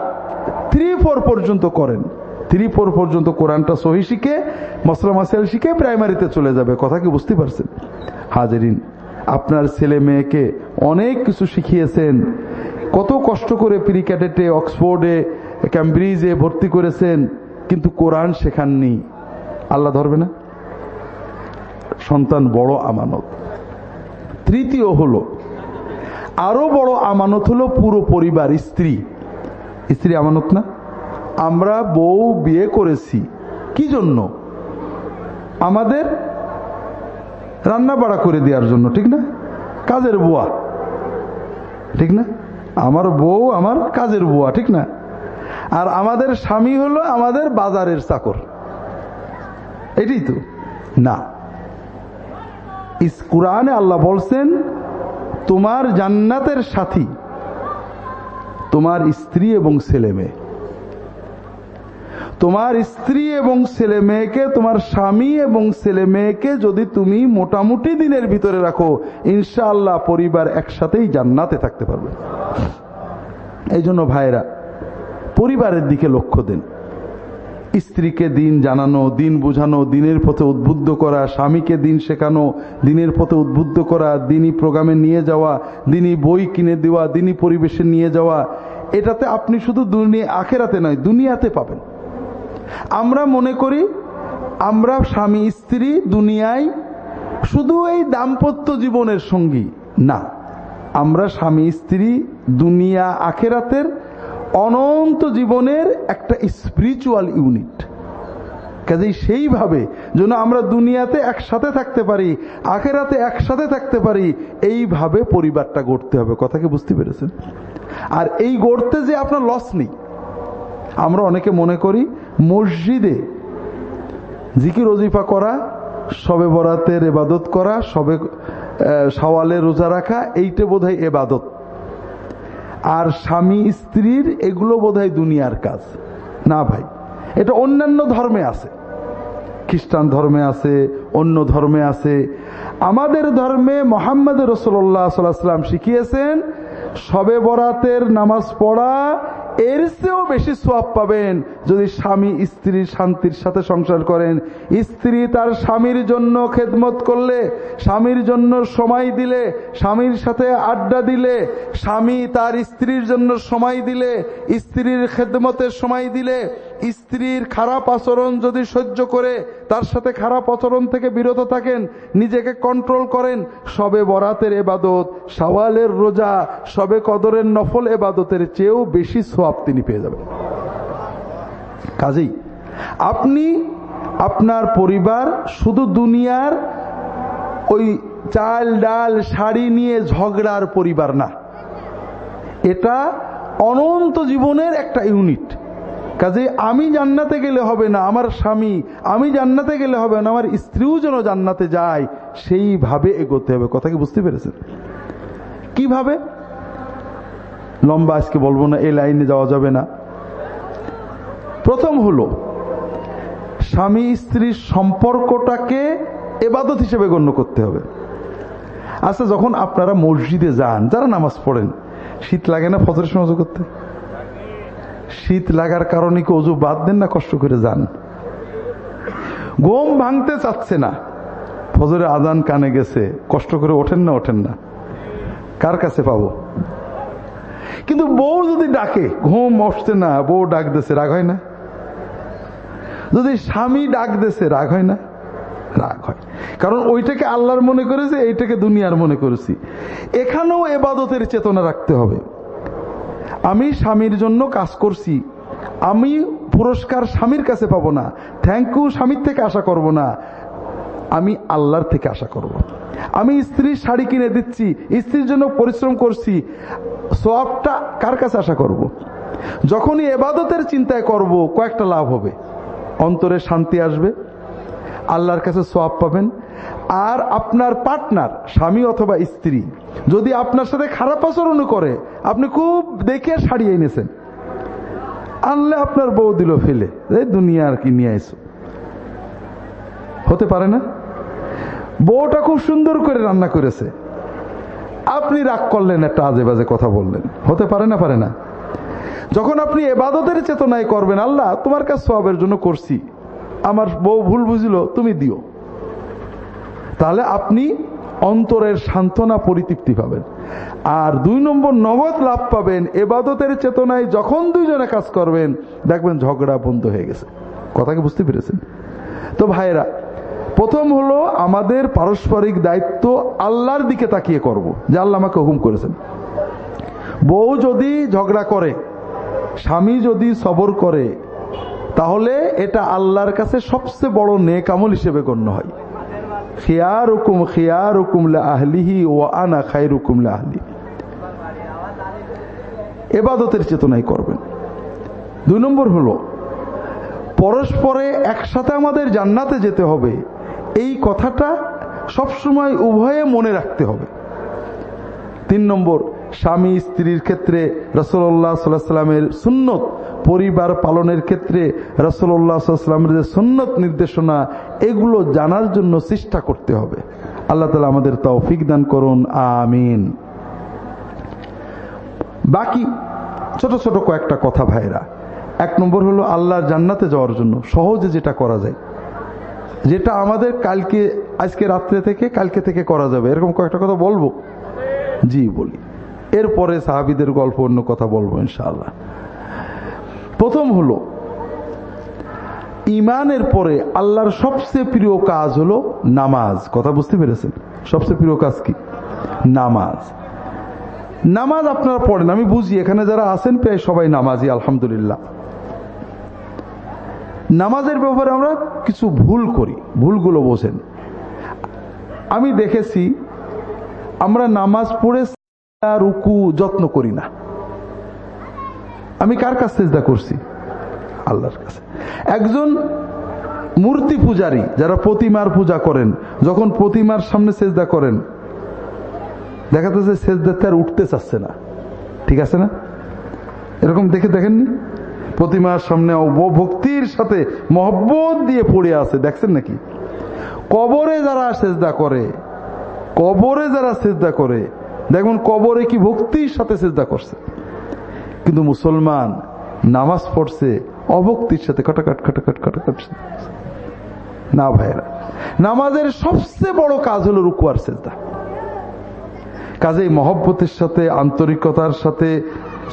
থ্রি ফোর পর্যন্ত করেন। থ্রি ফোর পর্যন্ত কোরআনটা সহি শিখে মশলা মাসাইল শিখে প্রাইমারিতে চলে যাবে, কথা কি বুঝতে পারছেন? হাজারিন আপনার ছেলে মেয়েকে অনেক কিছু শিখিয়েছেন। কত কষ্ট করে প্রি ক্যাডেটে অক্সফোর্ডে, ক্যামব্রিজে ভর্তি করেছেন, কিন্তু কোরআন শেখাননি। আল্লাহ ধরবে না? সন্তান বড় আমানত। তৃতীয় হলো, আরও বড় আমানত হলো পুরো পরিবার, স্ত্রী। স্ত্রী আমানত না? আমরা বউ বিয়ে করেছি। কি জন্য? আমাদের রান্না বাড়া করে দেওয়ার জন্য, ঠিক না? কাজের বুয়া। ঠিক না? আমার বউ আমার কাজের বুয়া, ঠিক না? আর আমাদের স্বামী হলো আমাদের বাজারের চাকর। এটাই তো। না। কোরআনে আল্লাহ বলছেন, তোমার জান্নাতের সাথী, তোমার স্ত্রী এবং ছেলে মেয়ে। তোমার স্ত্রী এবং ছেলে মেয়েকে, তোমার স্বামী এবং ছেলে মেয়েকে যদি তুমি মোটামুটি দিনের ভিতরে রাখো, ইনশাআল্লাহ পরিবার একসাথেই জান্নাতে থাকতে পারবে। এই জন্য ভাইরা পরিবারের দিকে লক্ষ্য দেন। স্ত্রীকে দিন জানানো, দিন বোঝানো, দিনের পথে উদ্বুদ্ধ করা, স্বামীকে দিন শেখানো, দিনের পথে উদ্বুদ্ধ করা, দিনই প্রোগ্রামে নিয়ে যাওয়া, দিনই বই কিনে দেওয়া, দিনই পরিবেশে নিয়ে যাওয়া, এটাতে আপনি শুধু দুনিয়া, আখেরাতে নয়, দুনিয়াতে পাবেন। আমরা মনে করি, আমরা স্বামী, স্ত্রী, দুনিয়ায় শুধু এই দাম্পত্য জীবনের সঙ্গী না। আমরা স্বামী, স্ত্রী, দুনিয়া, আখেরাতের অনন্ত জীবনের একটা স্পিরিচুয়াল ইউনিট কাজেই সেইভাবে যেন আমরা দুনিয়াতে একসাথে থাকতে পারি, আখেরাতে একসাথে থাকতে পারি, এইভাবে পরিবারটা গড়তে হবে। কথা কি বুঝতে পেরেছেন? আর এই গড়তে যে আপনার লস নেই। আমরা অনেকে মনে করি মসজিদে জিকির ওজিফা করা, সবে বরাতের এবাদত করা, সবে সওয়ালে রোজা রাখা, এইটা বোধ হয় এবাদত। আর স্বামী, স্ত্রীর, এগুলো বোধ দুনিয়ার কাজ। না ভাই, এটা অন্যান্য ধর্মে আছে। খ্রিস্টান ধর্মে আছে, অন্য ধর্মে আছে। আমাদের ধর্মে মোহাম্মদ রসোল্লা সাল্লাম শিখিয়েছেন, সবে বরাতের নামাজ পড়া এর চেয়েও বেশি সোয়াব পাবেন যদি স্বামী স্ত্রীর শান্তির সাথে সংসার করেন। স্ত্রী তার স্বামীর জন্য খেদমত করলে, স্বামীর জন্য সময় দিলে, স্বামীর সাথে আড্ডা দিলে, স্বামী তার স্ত্রীর জন্য সময় দিলে, স্ত্রীর খেদমতের সময় দিলে স্ত্রীর খারাপ আচরণ যদি সহ্য করে, তার সাথে খারাপ আচরণ থেকে বিরত থাকেন, নিজেকে কন্ট্রোল করেন, সবে বরাতের এবাদত, সওয়ালের রোজা, সবে কদরের নফল এবাদতের চেয়েও বেশি সোয়াব তিনি পেয়ে যাবেন। কাজেই আপনি, আপনার পরিবার শুধু দুনিয়ার ওই চাল, ডাল, শাড়ি নিয়ে ঝগড়ার পরিবার না। এটা অনন্ত জীবনের একটা ইউনিট। কাজে আমি জান্নাতে গেলে হবে না আমার স্বামী, আমি জান্নাতে গেলে হবে না, আমার স্ত্রীও যেন জান্নাতে যায়, সেইভাবে এগোতে হবে। কথা কি বুঝতে পেরেছেন? কীভাবে? লম্বা আজকে বলব না, এই লাইনে যাওয়া যাবে না। প্রথম হলো, স্বামী স্ত্রীর সম্পর্কটাকে এবাদত হিসেবে গণ্য করতে হবে। আচ্ছা যখন আপনারা মসজিদে যান, যারা নামাজ পড়েন, শীত লাগে না ফজরের সময় করতে? শীত লাগার কারণে কি অজু বাদ দেন না কষ্ট করে যান? ঘুম ভাঙতে চাচ্ছে না। ফজরে আদান কানে গেছে, কষ্ট করে ওঠেন না ওঠেন না। কার কাছে পাবো? কিন্তু বউ যদি ডাকে, ঘুম আসছে না, বউ ডাক দেছে, রাগ হয় না? যদি স্বামী ডাক দেছে, রাগ হয় না? রাগ হয়। কারণ ওইটাকে আল্লাহর মনে করেছে, এইটাকে দুনিয়ার মনে করেছি। এখানেও এবাদতের চেতনা রাখতে হবে। আমি স্বামীর জন্য কাজ করছি। আমি পুরস্কার স্বামীর কাছে পাবো না। থ্যাংক ইউ স্বামীর থেকে আশা করব না। আমি আল্লাহর থেকে আশা করব। আমি স্ত্রীর শাড়ি কিনে দিচ্ছি, স্ত্রীর জন্য পরিশ্রম করছি। সবটা কার কাছে আশা করব। যখনই এবাদতের চিন্তায় করব, কয়েকটা লাভ হবে। অন্তরে শান্তি আসবে। আল্লাহর কাছে সোয়াব পাবেন। আর আপনার পার্টনার স্বামী অথবা স্ত্রী, যদি আপনার সাথে খারাপ আচরণ করে, আপনি খুব দেখে সারিয়ে এনেছেন। আনলে আপনার বউ দিল ফেলে এই দুনিয়া আর কি নিয়ে আইসো হতে পারে না? বউটা খুব সুন্দর করে রান্না করেছে। আপনি রাগ করলেন, একটা আজে বাজে কথা বললেন। হতে পারে না পারে না। যখন আপনি এবাদতের চেতনায় করবেন, আল্লাহ, তোমার কাছে সবের জন্য করছি। আমার বউ ভুল বুঝিল, তুমি দিও। তাহলে আপনি অন্তরের সান্ত্বনা পরিতৃপ্তি পাবেন। আর দুই নম্বর নগদ লাভ পাবেন। এবাদতের চেতনায় যখন দুইজনে কাজ করবেন, দেখবেন ঝগড়া বন্ধ হয়ে গেছে। কথাকে বুঝতে পেরেছেন? তো ভাইরা প্রথম হলো আমাদের পারস্পরিক দায়িত্ব আল্লাহর দিকে তাকিয়ে করব, যে আল্লাহ আমাকে হুকুম করেছেন। বউ যদি ঝগড়া করে, স্বামী যদি সবর করে, তাহলে এটা আল্লাহর কাছে সবচেয়ে বড় নেক আমল হিসেবে গণ্য হয়। খিয়ার হুকুম খিয়ার হুকুম আহলিহি ও আনা খাই হুকুম আহলি এবাদতের চেতনাই করবেন। দুই নম্বর হলো, পরস্পরে একসাথে আমাদের জান্নাতে যেতে হবে। এই কথাটা সবসময় উভয়ে মনে রাখতে হবে। তিন নম্বর স্বামী স্ত্রীর ক্ষেত্রে রসল্লাহ সাল্লামের সুন্নত, পরিবার পালনের ক্ষেত্রে রসল্লাহ সাল্লামের যে সুন্নত নির্দেশনা, এগুলো জানার জন্য চেষ্টা করতে হবে। আল্লাহ তালা আমাদের তৌফিক দান করুন, আমিন। বাকি ছোট ছোট কয়েকটা কথা ভাইরা এক নম্বর হলো আল্লাহর জান্নাতে যাওয়ার জন্য সহজে যেটা করা যায়, যেটা আমাদের কালকে, আজকে রাত্রে থেকে কালকে থেকে করা যাবে। এরকম কয়েকটা কথা বলব? জি, বলি। এরপরে সাহাবিদের গল্প অন্য কথা বলব ইনশাআল্লাহ। প্রথম হলো ইমানের পরে আল্লাহর সবচেয়ে প্রিয় কাজ হলো নামাজ। কথা বুঝতে পেরেছেন? সবচেয়ে প্রিয় কাজ কি? নামাজ। নামাজ আপনারা পড়েন, আমি বুঝি, এখানে যারা আছেন প্রায় সবাই নামাজি, আলহামদুলিল্লাহ। নামাজের ব্যাপারে আমরা কিছু ভুল করি, ভুলগুলো বোঝেন। আমি দেখেছি, আমরা নামাজ পড়ে রুকু যত্ন করি না। আমি কার কাছে চেষ্টা করছি? আল্লাহর কাছে। একজন মূর্তি পূজারী যারা প্রতিমার পূজা করেন, যখন প্রতিমার সামনে চেষ্টা করেন, দেখা যাচ্ছে সেজদাতে আর উঠতে চাচ্ছে না। ঠিক আছে না? এরকম দেখে দেখেননি? প্রতিমার সামনে ভক্তির সাথে মহব্বত দিয়ে পড়ে আছে, দেখছেন নাকি? কবরে যারা সেজদা করে, কবরে যারা সেজদা করে দেখুন, কবরে কি ভক্তির সাথে সেজদা করছে? কিন্তু মুসলমান নামাজ পড়ছে, অভক্তির সাথে খটাকাট খটাকাট খটাকাট না ভাইরা নামাজের সবচেয়ে বড় কাজ হলো রুকুয়ার সেজদা। কাজেই মহব্বতের সাথে, আন্তরিকতার সাথে,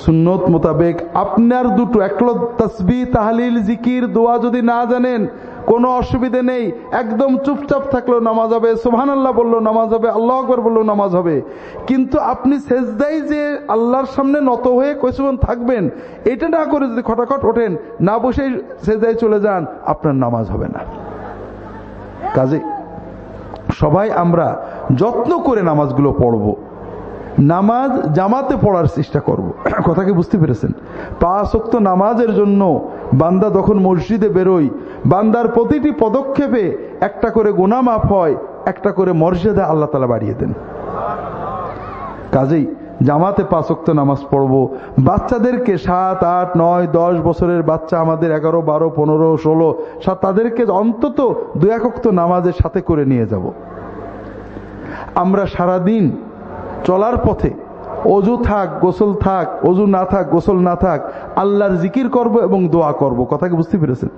সুন্নত মোতাবেক আপনার দুটো একলো তসবি তাহলিল, জিকির, দোয়া যদি না জানেন কোনো অসুবিধে নেই। একদম চুপচাপ থাকলেও নামাজ হবে। সোহান আল্লাহ বলল নামাজ হবে। আল্লাহ আকবর বলল নামাজ হবে। কিন্তু আপনি সেজদাই যে আল্লাহর সামনে নত হয়ে কিছুক্ষণ থাকবেন, এটা না করে যদি খটাখট ওঠেন, না বসেই সেজদাই চলে যান, আপনার নামাজ হবে না। কাজে সবাই আমরা যত্ন করে নামাজগুলো পড়ব। নামাজ জামাতে পড়ার চেষ্টা করব। কথা কি বুঝতে পেরেছেন? পাঁচক্ত নামাজের জন্য বান্দা যখন মসজিদে বেরোই বান্দার প্রতিটি পদক্ষেপে একটা করে গোনা মাফ হয়, একটা করে মর্যাদা আল্লাহ তালা বাড়িয়ে দেন। কাজেই জামাতে পাঁচক্ত নামাজ পড়ব। বাচ্চাদেরকে সাত, আট, নয়, দশ বছরের বাচ্চা আমাদের এগারো, বারো, পনেরো, ষোলো তাদেরকে অন্তত দু একক্ত নামাজের সাথে করে নিয়ে যাব। আমরা সারাদিন চলার পথে অজু থাক, গোসল থাক, অজু না থাক, গোসল না থাক, আল্লাহর জিকির করব এবং দোয়া করব। কথা কি বুঝতে পেরেছেন?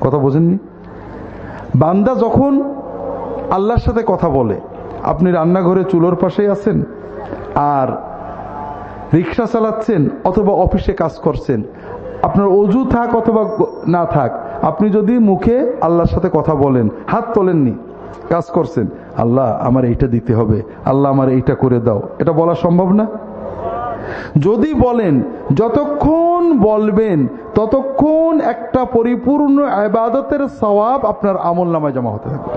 কথা বোঝেননি? বান্দা যখন আল্লাহর সাথে কথা বলে, আপনি রান্নাঘরে চুলোর পাশেই আছেন, আর রিক্সা চালাচ্ছেন অথবা অফিসে কাজ করছেন, আপনার অজু থাক অথবা না থাক, আপনি যদি মুখে আল্লাহর সাথে কথা বলেন, হাত তোলেননি, কাজ করছেন, আল্লাহ আমার এইটা দিতে হবে, আল্লাহ আমার এইটা করে দাও, এটা বলা সম্ভব না? যদি বলেন, যতক্ষণ বলবেন, ততক্ষণ একটা পরিপূর্ণ আবাদতের সওয়াব আপনার আমল নামায় জমা হতে থাকবে।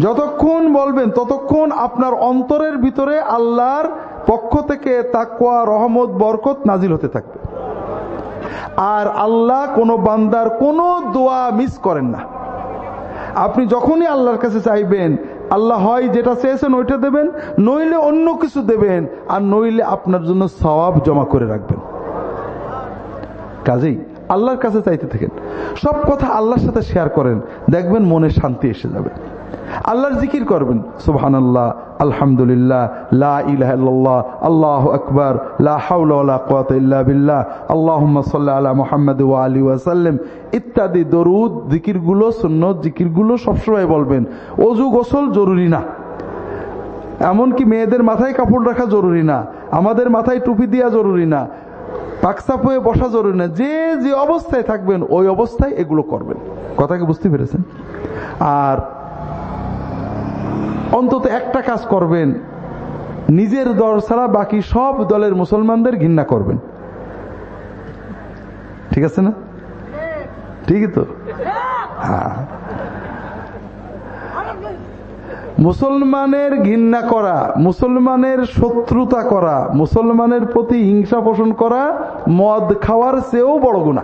যতক্ষণ বলবেন, ততক্ষণ আপনার অন্তরের ভিতরে আল্লাহর পক্ষ থেকে তাকুয়া রহমত, বরকত নাজিল হতে থাকবে। আর আল্লাহ কোন বান্দার কোনো দোয়া মিস করেন না। আপনি যখনই আল্লাহর কাছে চাইবেন আল্লাহ হয় যেটা চেয়েছেন ওইটা দেবেন, নইলে অন্য কিছু দেবেন, আর নইলে আপনার জন্য সবাব জমা করে রাখবেন। কাজেই আল্লাহর কাছে চাইতে থাকেন। সব কথা আল্লাহর সাথে শেয়ার করেন, দেখবেন মনে শান্তি এসে যাবে। আল্লাহর জিকির করবেন। সুবহান আল্লাহ আলহামদুলিল্লাহ, লা ইলাহা আল্লাহ আকবার, লা হাওলা ওয়ালা কুওয়াতা ইল্লা বিল্লাহ, আল্লাহুম্মা সাল্লি আলা মুহাম্মাদ ওয়া আলি ওয়াসাল্লাম ইত্যাদি দরুদ জিকিরগুলো, সুন্নত জিকিরগুলো সবসময় বলবেন। অজু গোসল জরুরি না। এমনকি মেয়েদের মাথায় কাপড় রাখা জরুরি না। আমাদের মাথায় টুপি দেওয়া জরুরি না। পাকসাপ হয়ে বসা জরুরি না। যে যে অবস্থায় থাকবেন, ওই অবস্থায় এগুলো করবেন। কথা কি বুঝতে পেরেছেন? আর অন্তত একটা কাজ করবেন। নিজের দল ছাড়া বাকি সব দলের মুসলমানদের ঘৃণা করবেন। ঠিক আছে না? ঠিকই তো? হ্যাঁ। মুসলমানের ঘৃণা করা, মুসলমানের শত্রুতা করা, মুসলমানের প্রতি হিংসা পোষণ করা, মদ খাওয়ার চেয়েও বড় গুণা।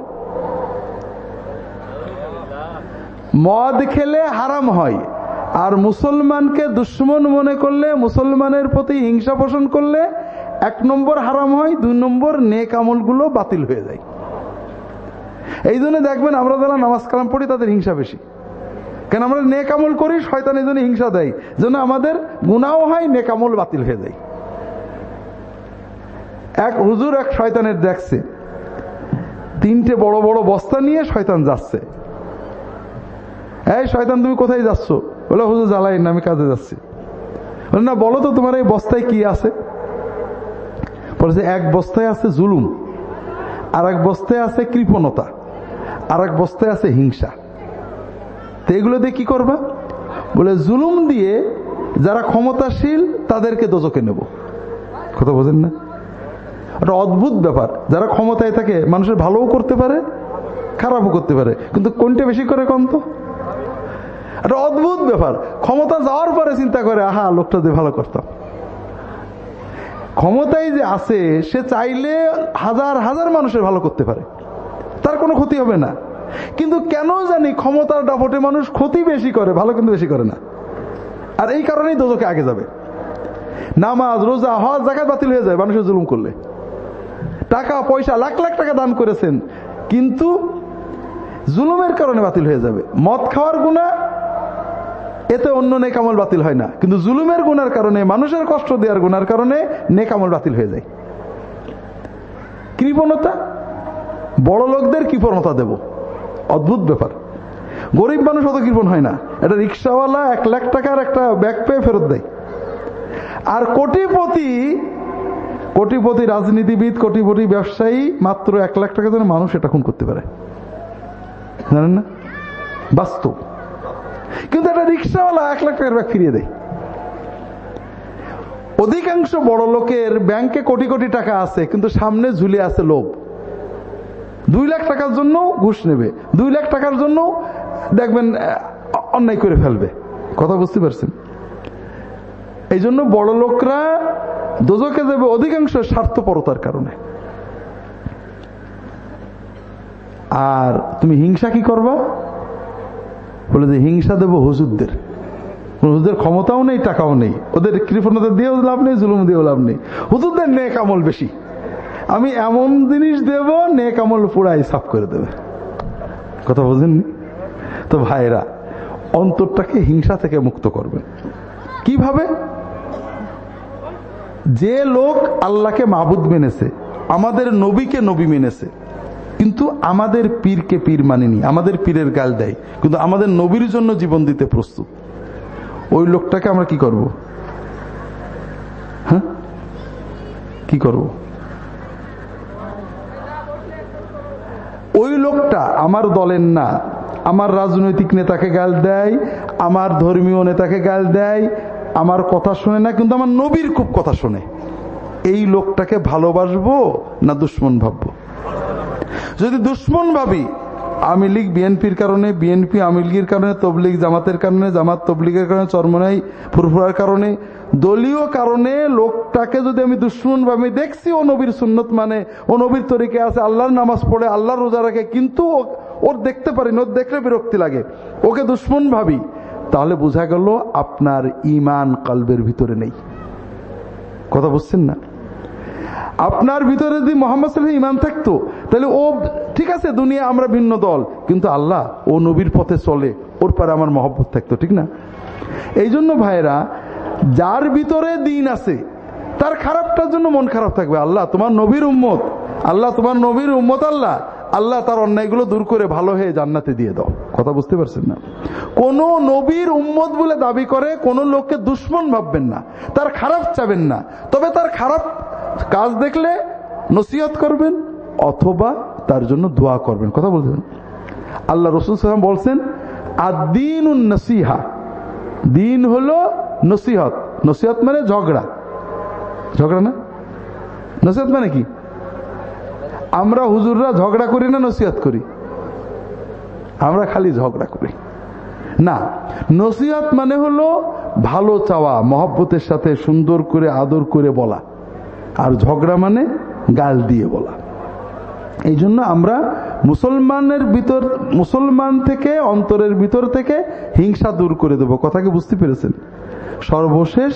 মদ খেলে হারাম হয়। আর মুসলমানকে দুশ্মন মনে করলে, মুসলমানের প্রতি হিংসা পোষণ করলে, এক নম্বর হারাম হয়, দুই নম্বর নেক আমলগুলো বাতিল হয়ে যায়। এই জন্য দেখবেন আমরা যারা নামাজ কালাম পড়ি, তাদের হিংসা বেশি। কেন আমরা নেক আমল করি, শয়তান এই জন্য হিংসা দেয়। যেন আমাদের গুণাও হয়, নেক আমল বাতিল হয়ে যায়। এক হুজুর এক শয়তানের দেখছে, তিনটে বড় বড় বস্তা নিয়ে শয়তান যাচ্ছে। এই শয়তান, তুমি কোথায় যাচ্ছ? বলে, হুজুর জ্বালাই না, আমি কাজে যাচ্ছি। বলে, না, বলো তো তোমার এই বস্তায় কি আছে? বলেছে, এক বস্তায় আছে জুলুম আর এক বস্তায় আছে কৃপণতা আর এক বস্তায় আছে হিংসা। তো এগুলো দিয়ে কি করবা? বলে, জুলুম দিয়ে যারা ক্ষমতাশীল, তাদেরকে দোজকে নেব। কথা বোঝেন না? একটা অদ্ভুত ব্যাপার। যারা ক্ষমতায় থাকে, মানুষের ভালোও করতে পারে, খারাপও করতে পারে। কিন্তু কোনটা বেশি করে কম তো? একটা অদ্ভুত ব্যাপার। ক্ষমতা যাওয়ার পরে চিন্তা করে, আহা, লোকটা যে ভালো করতাম ক্ষমতায় যে আছে, সে চাইলে হাজার হাজার মানুষের ভালো করতে পারে। তার কোনো ক্ষতি হবে না। কিন্তু কেন জানি ক্ষমতার ডাপটে মানুষ ক্ষতি বেশি করে, ভালো কিন্তু বেশি করে না। আর এই কারণেই দোজকে আগে যাবে। নামাজ, রোজা, হজ জাকাত বাতিল হয়ে যায়, মানুষের জুলুম করলে। টাকা, পয়সা, লাখ লাখ টাকা দান করেছেন, কিন্তু জুলুমের কারণে বাতিল হয়ে যাবে। মদ খাওয়ার গুণা এতে অন্য নেকামল বাতিল হয় না। কিন্তু জুলুমের গুনার কারণে, মানুষের কষ্ট দেওয়ার গুনার কারণে নেকামল বাতিল হয়ে যায়। কৃপণতা? বড় লোকদের কৃপণতা দেব। অদ্ভুত ব্যাপার। গরিব মানুষ অত কৃপণ হয় না। এটা রিক্সাওয়ালা এক লাখ টাকার একটা ব্যাগ পেয়ে ফেরত দেয়। আর কোটিপতি কোটিপতি রাজনীতিবিদ, কোটিপতি ব্যবসায়ী, মাত্র এক লাখ টাকা যেন মানুষ এটা খুন করতে পারে। জানেন না? বাস্তব। কিন্তু একটা রিক্সাওয়ালা এক লাখ টাকার ব্যাগ ফিরিয়ে দেয়। অধিকাংশ বড় লোকের ব্যাংকে কোটি কোটি টাকা আছে, কিন্তু সামনে ঝুলে আছে লোভ। দুই লাখ টাকার জন্য ঘুষ নেবে, দুই লাখ টাকার জন্য দেখবেন অন্যায় করে ফেলবে। কথা বুঝতে পারছেন? এই জন্য বড় লোকরা দোজকে যাবে অধিকাংশ স্বার্থপরতার কারণে। আর তুমি হিংসা কি করবা? বলে যে হিংসা দেবো হুজুরদের। হুজুরদের ক্ষমতাও নেই, টাকাও নেই। ওদের কৃপণতা দিয়েও লাভ নেই, জুলুম দিয়েও লাভ নেই। হুজুরদের নেক আমল বেশি। আমি এমন জিনিস দেব, নেক আমল পুরাই সাফ করে দেবে। কথা বোঝেননি? তো ভাইরা অন্তরটাকে হিংসা থেকে মুক্ত করবেন। কীভাবে? যে লোক আল্লাহকে মাবুদ মেনেছে, আমাদের নবীকে নবী মেনেছে কিন্তু আমাদের পীরকে পীর মানেনি, আমাদের পীরের গাল দেয়, কিন্তু আমাদের নবীর জন্য জীবন দিতে প্রস্তুত। ওই লোকটাকে আমরা কি করব? হ্যাঁ? কি করব? ওই লোকটা আমার দলের না, আমার রাজনৈতিক নেতাকে গাল দেয়, আমার ধর্মীয় নেতাকে গাল দেয়, আমার কথা শুনে না, কিন্তু আমার নবীর খুব কথা শুনে। এই লোকটাকে ভালোবাসবো না দুশ্মন ভাববো? যদি দুশ্মন ভাবি আওয়ামী লীগ বিএনপির কারণে, বিএনপি আওয়ামী লীগের কারণে, তবলিগ জামাতের কারণে, জামাত তবলিগের কারণে চরমনাই ফুরফুরার কারণে, দলীয় কারণে লোকটাকে যদি আমি দুশ্মন ভাবি, দেখছি ও নবীর সুন্নত মানে ও নবীর তরিকে আছে, আল্লাহর নামাজ পড়ে, আল্লাহর রোজা রাখে, কিন্তু ওর দেখতে পারি ওর দেখলে বিরক্তি লাগে। ওকে দুশ্মন ভাবি, তাহলে বোঝা গেল আপনার ইমান কালবের ভিতরে নেই। কথা বুঝছেন না? আপনার ভিতরে যদি মোহাম্মদ সাল্লাহ ইমান থাকতো, তাহলে ও, ঠিক আছে, দুনিয়া আমরা ভিন্ন দল, কিন্তু আল্লাহ ও নবীর পথে চলে, ওর পরে আমার মহব্বত থাকতো, ঠিক না? এই জন্য ভাইরা যার ভিতরে দিন আছে, তার খারাপটার জন্য মন খারাপ থাকবে। আল্লাহ তোমার নবীর উম্মত, আল্লাহ তোমার নবীর উম্মত আল্লাহ আল্লাহ তার অন্যায়গুলো দূর করে ভালো হয়ে জান্নাতে দিয়ে দাও। কথা বুঝতে পারছেন না? কোন নবীর উম্মত বলে দাবি করে, কোন লোককে দুশ্মন ভাববেন না, তার খারাপ চাবেন না। তবে তার খারাপ কাজ দেখলে নসিহত করবেন, অথবা তার জন্য দোয়া করবেন। কথা বলছেন? আল্লাহ রসুল সালাম বলছেন আদিন নসিহা। দিন হলো নসিহত। নসিহত মানে ঝগড়া। ঝগড়া না? নসিহত মানে কি? আমরা হুজুররা ঝগড়া করি না, নসিহত করি? আমরা খালি ঝগড়া করি। না, নসিহত মানে হলো ভালো চাওয়া, মহব্বতের সাথে সুন্দর করে, আদর করে বলা। আর ঝগড়া মানে গাল দিয়ে বলা। এই জন্য আমরা মুসলমানের ভিতর, মুসলমান থেকে অন্তরের ভিতর থেকে হিংসা দূর করে দেব। কথাকে বুঝতে পেরেছেন? সর্বশেষ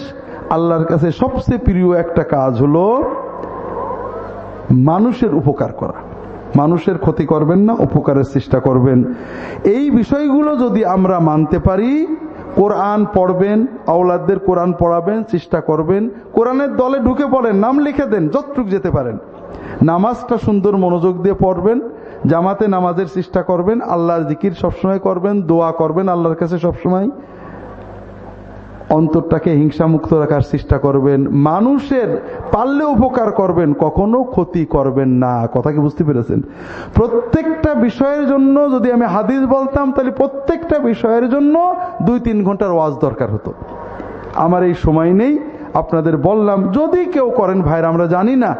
আল্লাহর কাছে সবচেয়ে প্রিয় একটা কাজ হলো মানুষের উপকার করা। মানুষের ক্ষতি করবেন না, উপকারের চেষ্টা করবেন। এই বিষয়গুলো যদি আমরা মানতে পারি কোরআন পড়বেন, আওলাদদের কোরআন পড়াবেন, চেষ্টা করবেন। কোরআনের দলে ঢুকে পড়েন নাম লিখে দেন, যতটুক যেতে পারেন। নামাজটা সুন্দর মনোযোগ দিয়ে পড়বেন, জামাতে নামাজের চেষ্টা করবেন, আল্লাহর জিকির সবসময় করবেন, দোয়া করবেন আল্লাহর কাছে সবসময়। অন্তরটাকে হিংসামুক্ত রাখার চেষ্টা করবেন। মানুষের পারলে উপকার করবেন, কখনো ক্ষতি করবেন না। কথা কি বুঝতে পেরেছেন? প্রত্যেকটা বিষয়ের জন্য যদি আমি হাদিস বলতাম, তাহলে প্রত্যেকটা বিষয়ের জন্য দুই তিন ঘণ্টার ওয়াজ দরকার হতো। আমার এই সময় নেই, আপনাদের বললাম, যদি কেউ করেন, ভাইরা, আমরা জানি না।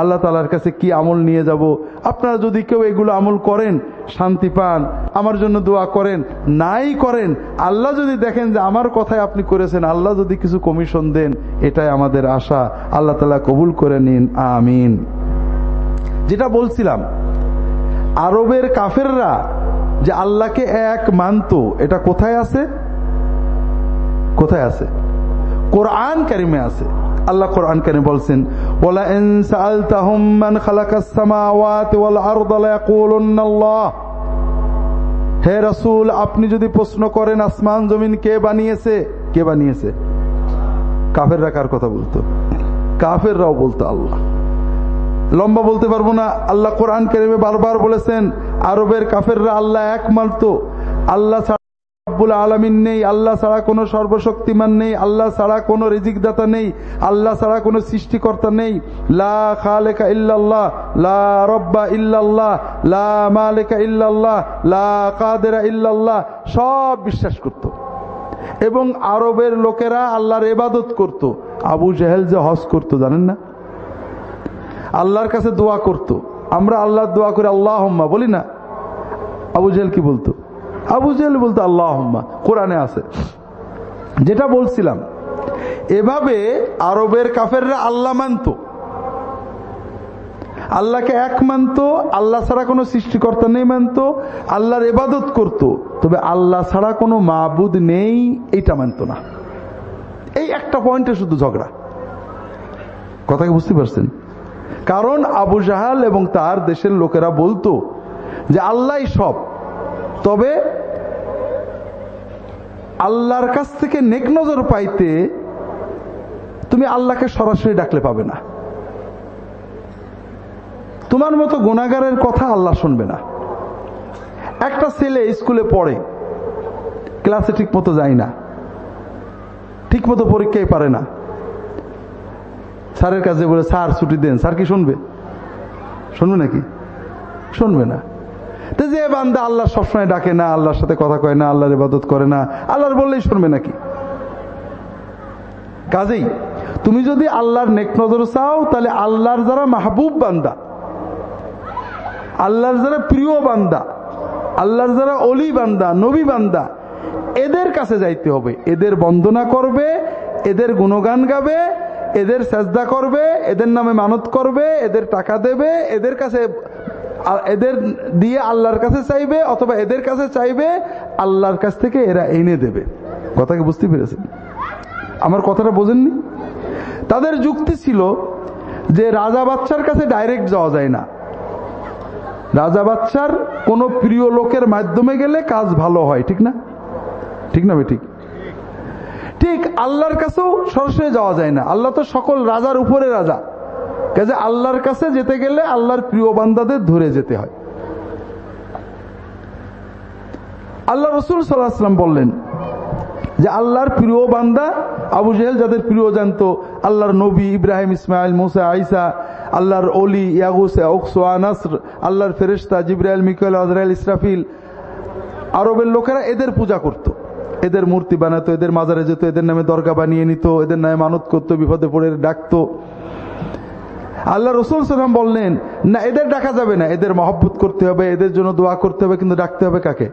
আল্লাহ তালার কাছে কি আমল নিয়ে যাব? আপনারা যদি কেউ এগুলো আমল করেন, শান্তি পান, আমার জন্য দোয়া করেন, নাই করেন, আল্লাহ যদি দেখেন যে আমার কথায় আপনি করেছেন, আল্লাহ যদি কিছু কমিশন দেন, এটাই আমাদের আশা। আল্লাহ তালা কবুল করে নিন, আমিন। যেটা বলছিলাম, আরবের কাফেররা যে আল্লাহকে এক মানত, এটা কোথায় আছে? কোথায় আছে? কোরআন কারিমে আছে। আল্লাহ কোরআন কারিমে বলছেন ওয়ালা ইন সাআলতাহুম মান খালাকাস সামাওয়াতি ওয়াল আরদা লায়াকুলুন্নাল্লাহ। হে রাসূল, আপনি যদি প্রশ্ন করেন, আসমান জমিন কে বানিয়েছে? কে বানিয়েছে? কাফেররা কার কথা বলতো? কাফেররাও বলতো আল্লাহ। লম্বা বলতে পারব না, আল্লাহ কোরআন কারিমে বারবার বলেছেন, আরবের কাফেররা আল্লাহ এক মানত আল্লাহ রব্বুল আলমিন নেই, আল্লাহ ছাড়া কোনো সর্বশক্তিমান নেই, আল্লাহ ছাড়া কোনো রিজিকদাতা নেই, আল্লাহ ছাড়া কোনো সৃষ্টিকর্তা নেই। লা খালেকা ইল্লাল্লাহ, লা রব্বা ইল্লাল্লাহ, লা মালেকা ইল্লাল্লাহ, লা কাদেরা ইল্লাল্লাহ, সব বিশ্বাস করত। এবং আরবের লোকেরা আল্লাহর এবাদত করত। আবু জেহেল যে হজ করতো, জানেন না? আল্লাহর কাছে দোয়া করত। আমরা আল্লাহর দোয়া করে আল্লাহ বলি না? আবু জেহেল কি বলতো? আবু জেহেল বলতো আল্লাহ কোরআনে আছে। যেটা বলছিলাম, এভাবে আরবের কাফেররা আল্লাহ মানত। আল্লাহকে এক মানত, আল্লাহ ছাড়া কোনো সৃষ্টিকর্তা নেই মানত, আল্লাহর এবাদত করত। তবে আল্লাহ ছাড়া কোনো মাবুদ নেই, এইটা মানত না। এই একটা পয়েন্টে শুধু ঝগড়া। কথা কি বুঝতে পারছেন? কারণ আবু জাহাল এবং তার দেশের লোকেরা বলতো যে আল্লাহ সব। তবে আল্লাহর কাছ থেকে নেক নজর পাইতে তুমি আল্লাহকে সরাসরি ডাকলে পাবে না। তোমার মতো গুণাগারের কথা আল্লাহ শুনবে না। একটা ছেলে স্কুলে পড়ে, ক্লাসে ঠিক মতো যায় না ঠিক মতো পরীক্ষায় পারে না। স্যারের কাছে বলে, স্যার, ছুটি দেন। স্যার কি শুনবে? শুনবে নাকি? শুনবে না। তো যে বান্দা আল্লাহ সবসময় ডাকে না, আল্লাহর সাথে কথা কয় না, আল্লাহর ইবাদত করে না, আল্লাহর বললেই শুনবে নাকি? কাজেই তুমি যদি আল্লাহর নেক নজর চাও, তাহলে আল্লাহর যারা মাহবুব বান্দা, আল্লাহর যারা প্রিয় বান্দা, আল্লাহর যারা অলি বান্দা, নবী বান্দা, এদের কাছে যাইতে হবে। এদের বন্দনা করবে, এদের গুণগান গাবে, এদের চেষ্টা করবে, এদের নামে মানত করবে, এদের টাকা দেবে, এদের কাছে এদের দিয়ে আল্লাহর কাছে চাইবে অথবা এদের কাছে চাইবে, আল্লাহর কাছ থেকে এরা এনে দেবে। কথাকে বুঝতে পেরেছেন? আমার কথাটা বোঝেননি? তাদের যুক্তি ছিল যে রাজা বাচ্চার কাছে ডাইরেক্ট যাওয়া যায় না। রাজা বাচ্চার কোনো প্রিয় লোকের মাধ্যমে গেলে কাজ ভালো হয়, ঠিক না? ঠিক না ঠিক? ঠিক, আল্লাহর কাছেও সরাসরি যাওয়া যায় না। আল্লাহ তো সকল রাজার উপরে রাজা। কাজে আল্লাহর কাছে যেতে গেলে আল্লাহর প্রিয় বান্দাদের ধরে যেতে হয় আল্লাহ রসুল সাল্লাহাম বললেন যে আল্লাহর প্রিয় বান্দা আবু জেহেল যাদের প্রিয় জানতো, আল্লাহর নবী ইব্রাহিম, ইসমাইল, মুসা আইসা আল্লাহর অলি ইয়াগুসা নাসর আল্লাহর ফেরেস্তা জিব্রাইল মিকাল আজরাইল, ইসরাফিল, আরবের লোকেরা এদের পূজা করত। এদের মূর্তি বানাতো, এদের মাজারে যেত, এদের নামে দরগা বানিয়ে নিত, এদের নামে মানত করতো, বিপদে পড়ে ডাকতো আল্লাহ রসুল সালাম বললেন, না, এদের ডাকা যাবে না। এদের মহব্বত করতে হবে, এদের জন্য দোয়া করতে হবে, কিন্তু ডাকতে হবে কাকে?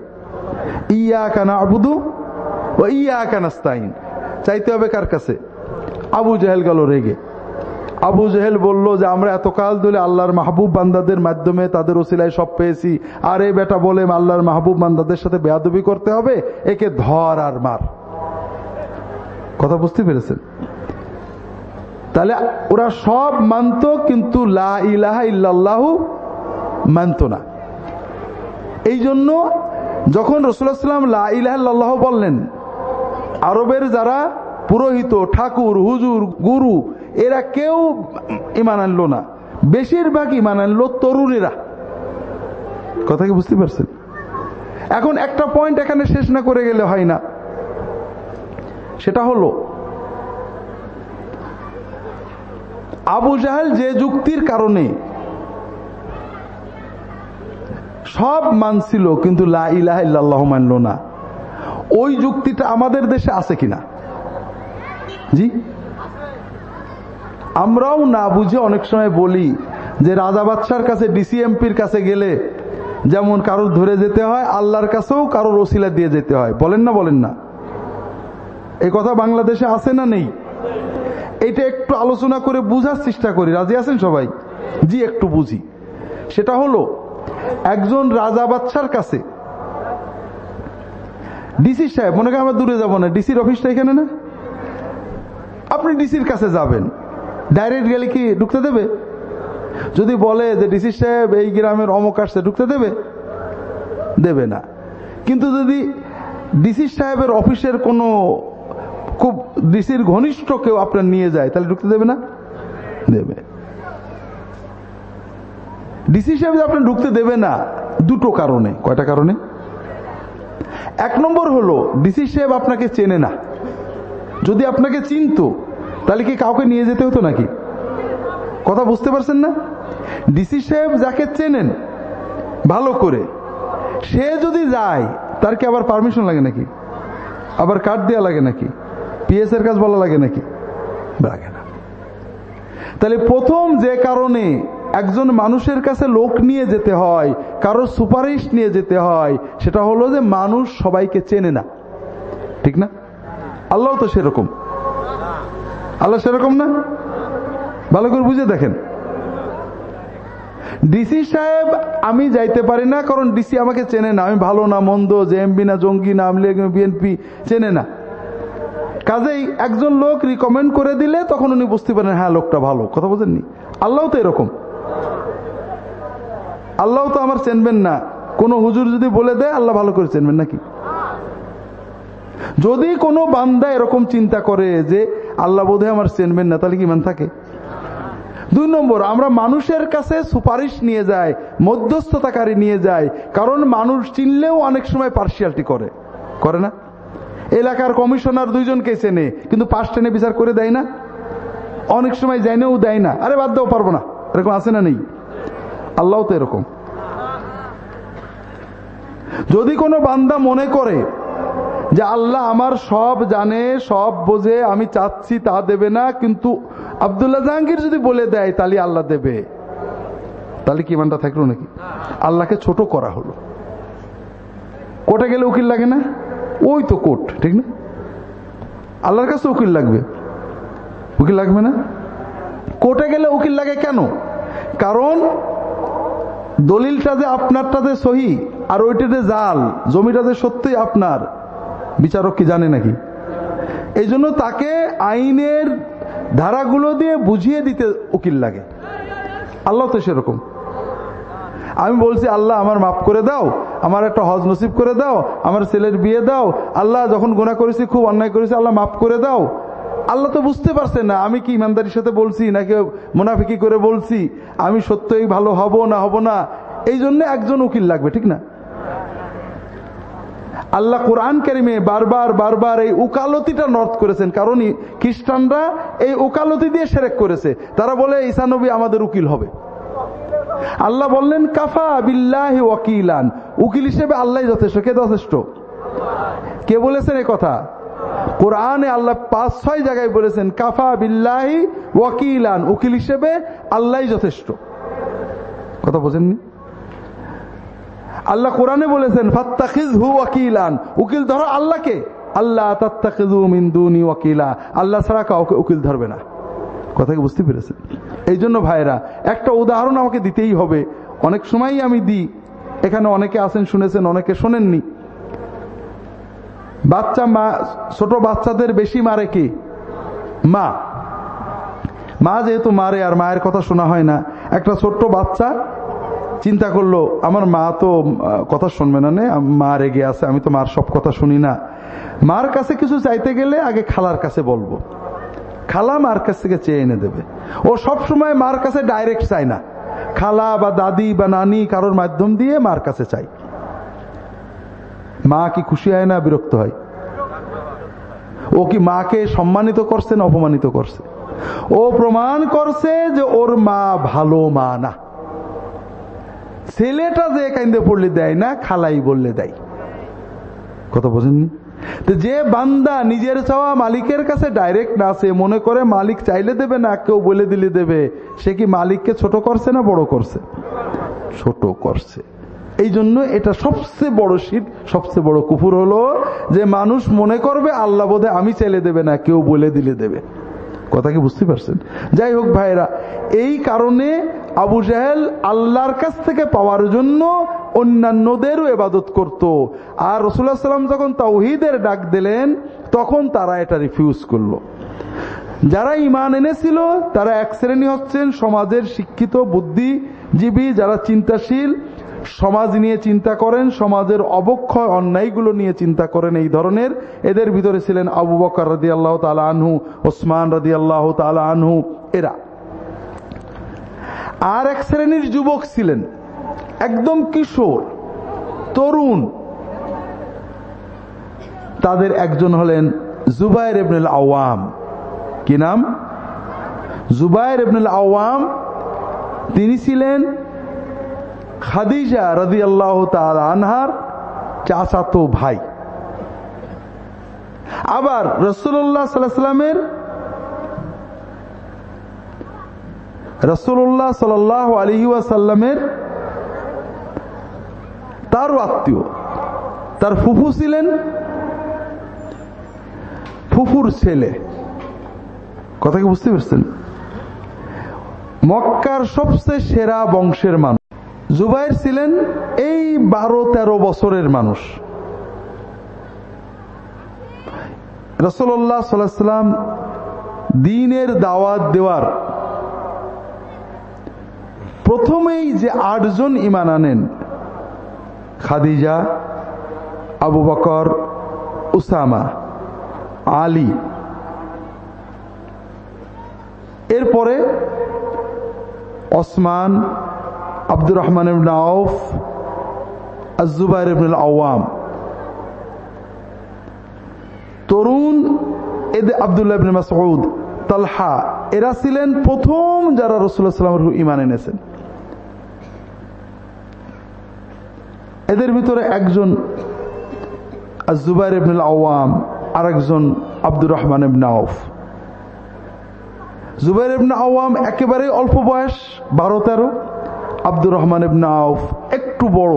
ইয়া কানা আবুদু ও ইয়া কানাস্তাইন চাইতে হবে কার কাছে? আবু জাহেল গেল রেগে। আবু জেহেল বলল যে, আমরা এতকাল ধরে আল্লাহর মাহবুব বান্দাদের মাধ্যমে তাদের ওসিলায় সব পেয়েছি। আর এই বেটা বলে আল্লাহর মাহবুব বান্দাদের সাথে বেয়াদবি করতে হবে? একে ধর আর মার। কথা বুঝতে পেরেছেন? তাহলে ওরা সব মানত, কিন্তু লা মানত না। এই জন্য যখন রসুল্লাহাম লা বললেন, আরবের যারা পুরোহিত, ঠাকুর, হুজুর, গুরু, এরা কেউ ইমান আনলো না। বেশিরভাগ ইমান আনলো তরুণেরা। কথা কি বুঝতে পারছেন? এখন একটা পয়েন্ট এখানে শেষ না করে গেলে হয় না। সেটা হলো আবু জাহেল যে যুক্তির কারণে সব মানছিল, কিন্তু লা ইলাহ ইল্লাল্লাহ মানল না। ওই যুক্তিটা আমাদের দেশে আছে কিনা? জি? আমরাও না বুঝে অনেক সময় বলি যে রাজা বাদশার কাছে, ডিসিএমপির কাছে গেলে যেমন কারোর ধরে যেতে হয়, আল্লাহর কাছেও কারোর ওসিলা দিয়ে যেতে হয়। বলেন না বলেন না। এই কথা বাংলাদেশে আছে না নেই? এটা একটু আলোচনা করে বুঝার চেষ্টা করি। রাজি আছেন সবাই? জি, একটু বুঝি। সেটা হলো, একজন রাজা বাচ্চার কাছে। ডিসি সাহেব, মনে করেন আমরা দূরে যাব না। ডিসির অফিসটা এখানে না? আপনি ডিসির কাছে যাবেন। ডাইরেক্ট গেলে কি ঢুকতে দেবে? যদি বলে যে ডিসি সাহেব এই গ্রামের অমক আসছে, ঢুকতে দেবে? দেবে না। কিন্তু যদি ডিসি সাহেবের অফিসের কোনো খুব ডিসির ঘনিষ্ঠ কেউ আপনার নিয়ে যায়, তাহলে ঢুকতে দেবে না? দেবে। ডিসি সাহেব আপনার ঢুকতে দেবে না, দুটো কারণে। কয়টা কারণে? এক নম্বর হলো, ডিসি সাহেব আপনাকে চেনে না। যদি আপনাকে চিনত, তাহলে কি কাউকে নিয়ে যেতে হতো নাকি? কথা বুঝতে পারছেন না? ডিসি সাহেব যাকে চেনেন, ভালো করে, সে যদি যায়, তার কি আবার পারমিশন লাগে নাকি? আবার কার্ড দেওয়া লাগে নাকি? পিএস এর কাজ বলা লাগে নাকি? লাগে না। তাহলে প্রথম যে কারণে একজন মানুষের কাছে লোক নিয়ে যেতে হয় কারোর সুপারিশ নিয়ে যেতে হয়, সেটা হলো যে মানুষ সবাইকে চেনে না। ঠিক না? আল্লাহ তো সেরকম। আল্লাহ সেরকম না? ভালো করে বুঝে দেখেন। ডিসি সাহেব, আমি যাইতে পারি না, কারণ ডিসি আমাকে চেনে না। আমি ভালো না, মন্দ জেএমবি না, জঙ্গি না আমলি বিএনপি চেনে না। কাজেই একজন লোক রিকমেন্ড করে দিলে তখন উনি বুঝতে পারেন হ্যাঁ লোকটা ভালো। কথা বোঝেননি? আল্লাহ তো এরকম। আল্লাহ তো আমার চেনবেন না। কোন হুজুর যদি বলে দেয়, আল্লাহ ভালো করে চেনবেন নাকি? যদি কোনো বান্দা এরকম চিন্তা করে যে আল্লাহ বোধহয় আমার চেনবেন না, তাহলে কি মান থাকে? দুই নম্বর, আমরা মানুষের কাছে সুপারিশ নিয়ে যাই, মধ্যস্থতাকারী নিয়ে যাই, কারণ মানুষ চিনলেও অনেক সময় পার্সিয়ালিটি করে। করে না? এলাকার কমিশনার দুইজনকে চেনে কিন্তু পাশ টেনে বিচার করে দেয় না। অনেক সময় যাইনেও দেয় না। আরে বাদ দেওয়া পারব না। এরকম আছে না নেই? আল্লাহ তো এরকম। যদি কোনো বান্দা মনে করে যে আল্লাহ আমার সব জানে, সব বোঝে, আমি চাচ্ছি তা দেবে না, কিন্তু আবদুল্লাহ জাহাঙ্গীর যদি বলে দেয়, তাহলে আল্লাহ দেবে। তাহলে কি মানটা থাকল নাকি? আল্লাহকে ছোট করা হলো। কোর্টে গেলে উকিল লাগে না? ওই তো কোর্ট, ঠিক না? আল্লাহর কাছে উকিল লাগবে। উকিল লাগবে না? কোর্টে গেলে উকিল লাগে কেন? কারণ দলিলটা যে আপনারটা যে সহি, আর ওইটা যে জাল, জমিটা যে সত্যি আপনার, বিচারক কি জানে নাকি? এই জন্য তাকে আইনের ধারাগুলো দিয়ে বুঝিয়ে দিতে উকিল লাগে। আল্লাহ তো সেরকম। আমি বলছি, আল্লাহ আমার মাফ করে দাও আমার একটা হজ নসিব করে দাও, আমার ছেলের বিয়ে দাও, আল্লাহ যখন গোনা করেছি, খুব অন্যায় করেছি, আল্লাহ মাফ করে দাও। আল্লাহ তো বুঝতে পারছেন না, আমি কি ইমানদারির সাথে বলছি, নাকি মুনাফিকি করে বলছি, আমি সত্যই ভালো হব না হব না এই জন্য একজন উকিল লাগবে, ঠিক না? আল্লাহ কোরআন কারিমে বারবার বারবার এই উকালতিটা নর্থ করেছেন, কারণ খ্রিস্টানরা এই উকালতি দিয়ে সেরেক করেছে। তারা বলে ঈসানবী আমাদের উকিল হবে। আল্লাহ বললেন, কাফা বিল্লাহি ওয়াকিলান। উকিল হিসেবে আল্লাহ যথেষ্ট, কে যথেষ্ট? কে বলেছেন এই কথা? কোরআনে আল্লাহ পাঁচ, ছয় জায়গায় বলেছেন, কাফা বিল্লাহি ওয়াকিলান। উকিল হিসেবে আল্লাহ যথেষ্ট। কথা বোঝেননি? আল্লাহ কোরআনে বলেছেন ফাত্তাখিজ হু ওয়াকিলান। উকিল ধরো আল্লাহকে। আল্লাহ তাত্তাখিজু মিন দুনি ওয়াকিলা। আল্লাহ ছাড়া কাউকে উকিল ধরবে না। কথা কি বুঝতে পেরেছেন? এই জন্য ভাইরা একটা উদাহরণ আমাকে দিতেই হবে। অনেক সময়ই আমি দিই। এখানে অনেকে আছেন, শুনেছেন, অনেকে শোনেননি। বাচ্চা মা, ছোট বাচ্চাদের বেশি মারে কি? মা। মা যেহেতু মারে, আর মায়ের কথা শোনা হয় না। একটা ছোট্ট বাচ্চা চিন্তা করল, আমার মা তো কথা শুনবে না নে মা রেগে আছে, আমি তো মার সব কথা শুনি না। মার কাছে কিছু চাইতে গেলে আগে খালার কাছে বলব। খালা মার কাছ থেকে চেয়ে এনে দেবে। ও সব সময় মার কাছে ডাইরেক্ট চায় না। খালা বা দাদি বা নানি কারোর মাধ্যম দিয়ে মার কাছে চাই মা কি খুশি হয় না বিরক্ত হয়? ও কি মাকে সম্মানিত করছে না অপমানিত করছে? ও প্রমাণ করছে যে ওর মা ভালো মা না। ছেলেটা যে কাইন্দে পড়লে দেয় না, খালাই বললে দেয়। কথা বোঝেননি? যে বান্দা নিজের চাওয়া মালিকের কাছে ডাইরেক্ট না আসে মনে করে মালিক চাইলে দেবে না, কেউ বলে দিলে দেবে। সে কি মালিককে ছোট করছে না বড় করছে? ছোট করছে। এই জন্য এটা সবচেয়ে বড় শীত, সবচেয়ে বড় কুকুর হলো যে মানুষ মনে করবে, আল্লাহ বোধে আমি চাইলে দেবে না, কেউ বলে দিলে দেবে। কথা কি বুঝতে পারছেন? যাই হোক ভাইরা এই কারণে আবু জাহেল আল্লাহর কাছ থেকে পাওয়ার জন্য অন্যান্যদেরও এবাদত করত। আর রসুল্লাহ সাল্লাম যখন তাওহিদের ডাক দিলেন, তখন তারা এটা রিফিউজ করল। যারা ইমান এনেছিল, তারা এক শ্রেণি হচ্ছেন সমাজের শিক্ষিত, বুদ্ধিজীবী, যারা চিন্তাশীল সমাজ নিয়ে চিন্তা করেন, সমাজের অবক্ষয়, অন্যায়গুলো নিয়ে চিন্তা করেন এই ধরনের। এদের ভিতরে ছিলেন আবু বকর রাদি আল্লাহ তালা আনহু, ওসমান রাদি আল্লাহ তালা আনহু, এরা। আর এক শ্রেণির যুবক ছিলেন, একদম কিশোর, তরুণ। তাদের একজন হলেন জুবাইর এবনুল আওয়াম। কি নাম? জুবাইর এবনুল আওয়াম, তিনি ছিলেন খাদিজা রাজি আল্লাহ আনহার চাচাতো ভাই। আবার রসুল্লাহ সাল্লামের রসুল্লাহ সাল আলহি ওয়াসাল্লামের তারও আত্মীয়, তার ফুফু ছিলেন ফুফুর ছেলে। কথা কি বুঝতে পারছেন? মক্কার সবচেয়ে সেরা বংশের মানুষ। জুবাইর ছিলেন এই বারো তেরো বছরের মানুষ। রসল্লাহ সাল্লাম দিনের দাওয়াত দেওয়ার প্রথমেই যে আটজন ইমান আনেন, Khadija, Abu Bakr, Usama, Ali. এরপরে ওসমান আব্দুর রহমান ইবনে আউফ আজুবাইর আওয়াম তরুণ এদে আবদুল্লাহ ইবনে মাসউদ, তালহা, এরা ছিলেন প্রথম যারা রসুল্লাহ সাল্লামের ইমান এনেছেন। এদের ভিতরে একজন জুবাইর ইবনুল আওয়াম আর একজন আব্দুর রহমান ইবনে আউফ। জুবাইর ইবনে আওয়াম একেবারে অল্প বয়স, বারো তেরো। আব্দুর রহমান ইবনে আউফ একটু বড়।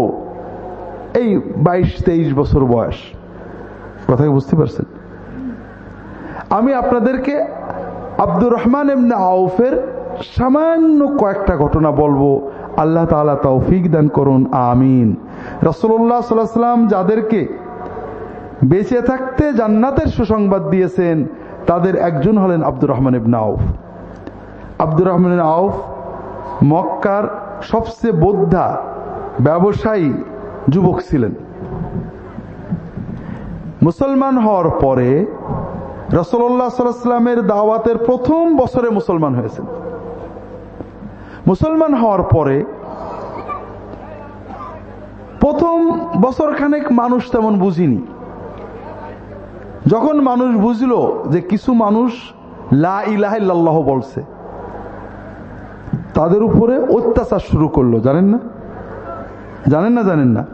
এই বাইশ, তেইশ বছর বয়স। কথা বুঝতে পারছেন? আমি আপনাদেরকে আব্দুর রহমান এমনি আউফের সামান্য কয়েকটা ঘটনা বলব। আল্লাহ তালা তৌফিক দান করুন, আমিন। রসল্লাহ সাল্লাম যাদেরকে বেঁচে থাকতে জান্নাতের সুসংবাদ দিয়েছেন, তাদের একজন হলেন আব্দুর রহমান ইবনা আউফ। আব্দুর রহমান আউফ মক্কার সবচেয়ে বোদ্ধা ব্যবসায়ী যুবক ছিলেন। মুসলমান হওয়ার পরে রসল্লাহ সাল্লামের দাওয়াতের প্রথম বছরে মুসলমান হয়েছেন। মুসলমান হওয়ার পরে প্রথম বছর খানেক মানুষ তেমন বুঝিনি। যখন মানুষ বুঝল যে কিছু মানুষ লা ইলাহ বলছে তাদের উপরে অত্যাচার শুরু করল, জানেন না? জানেন না জানেন না?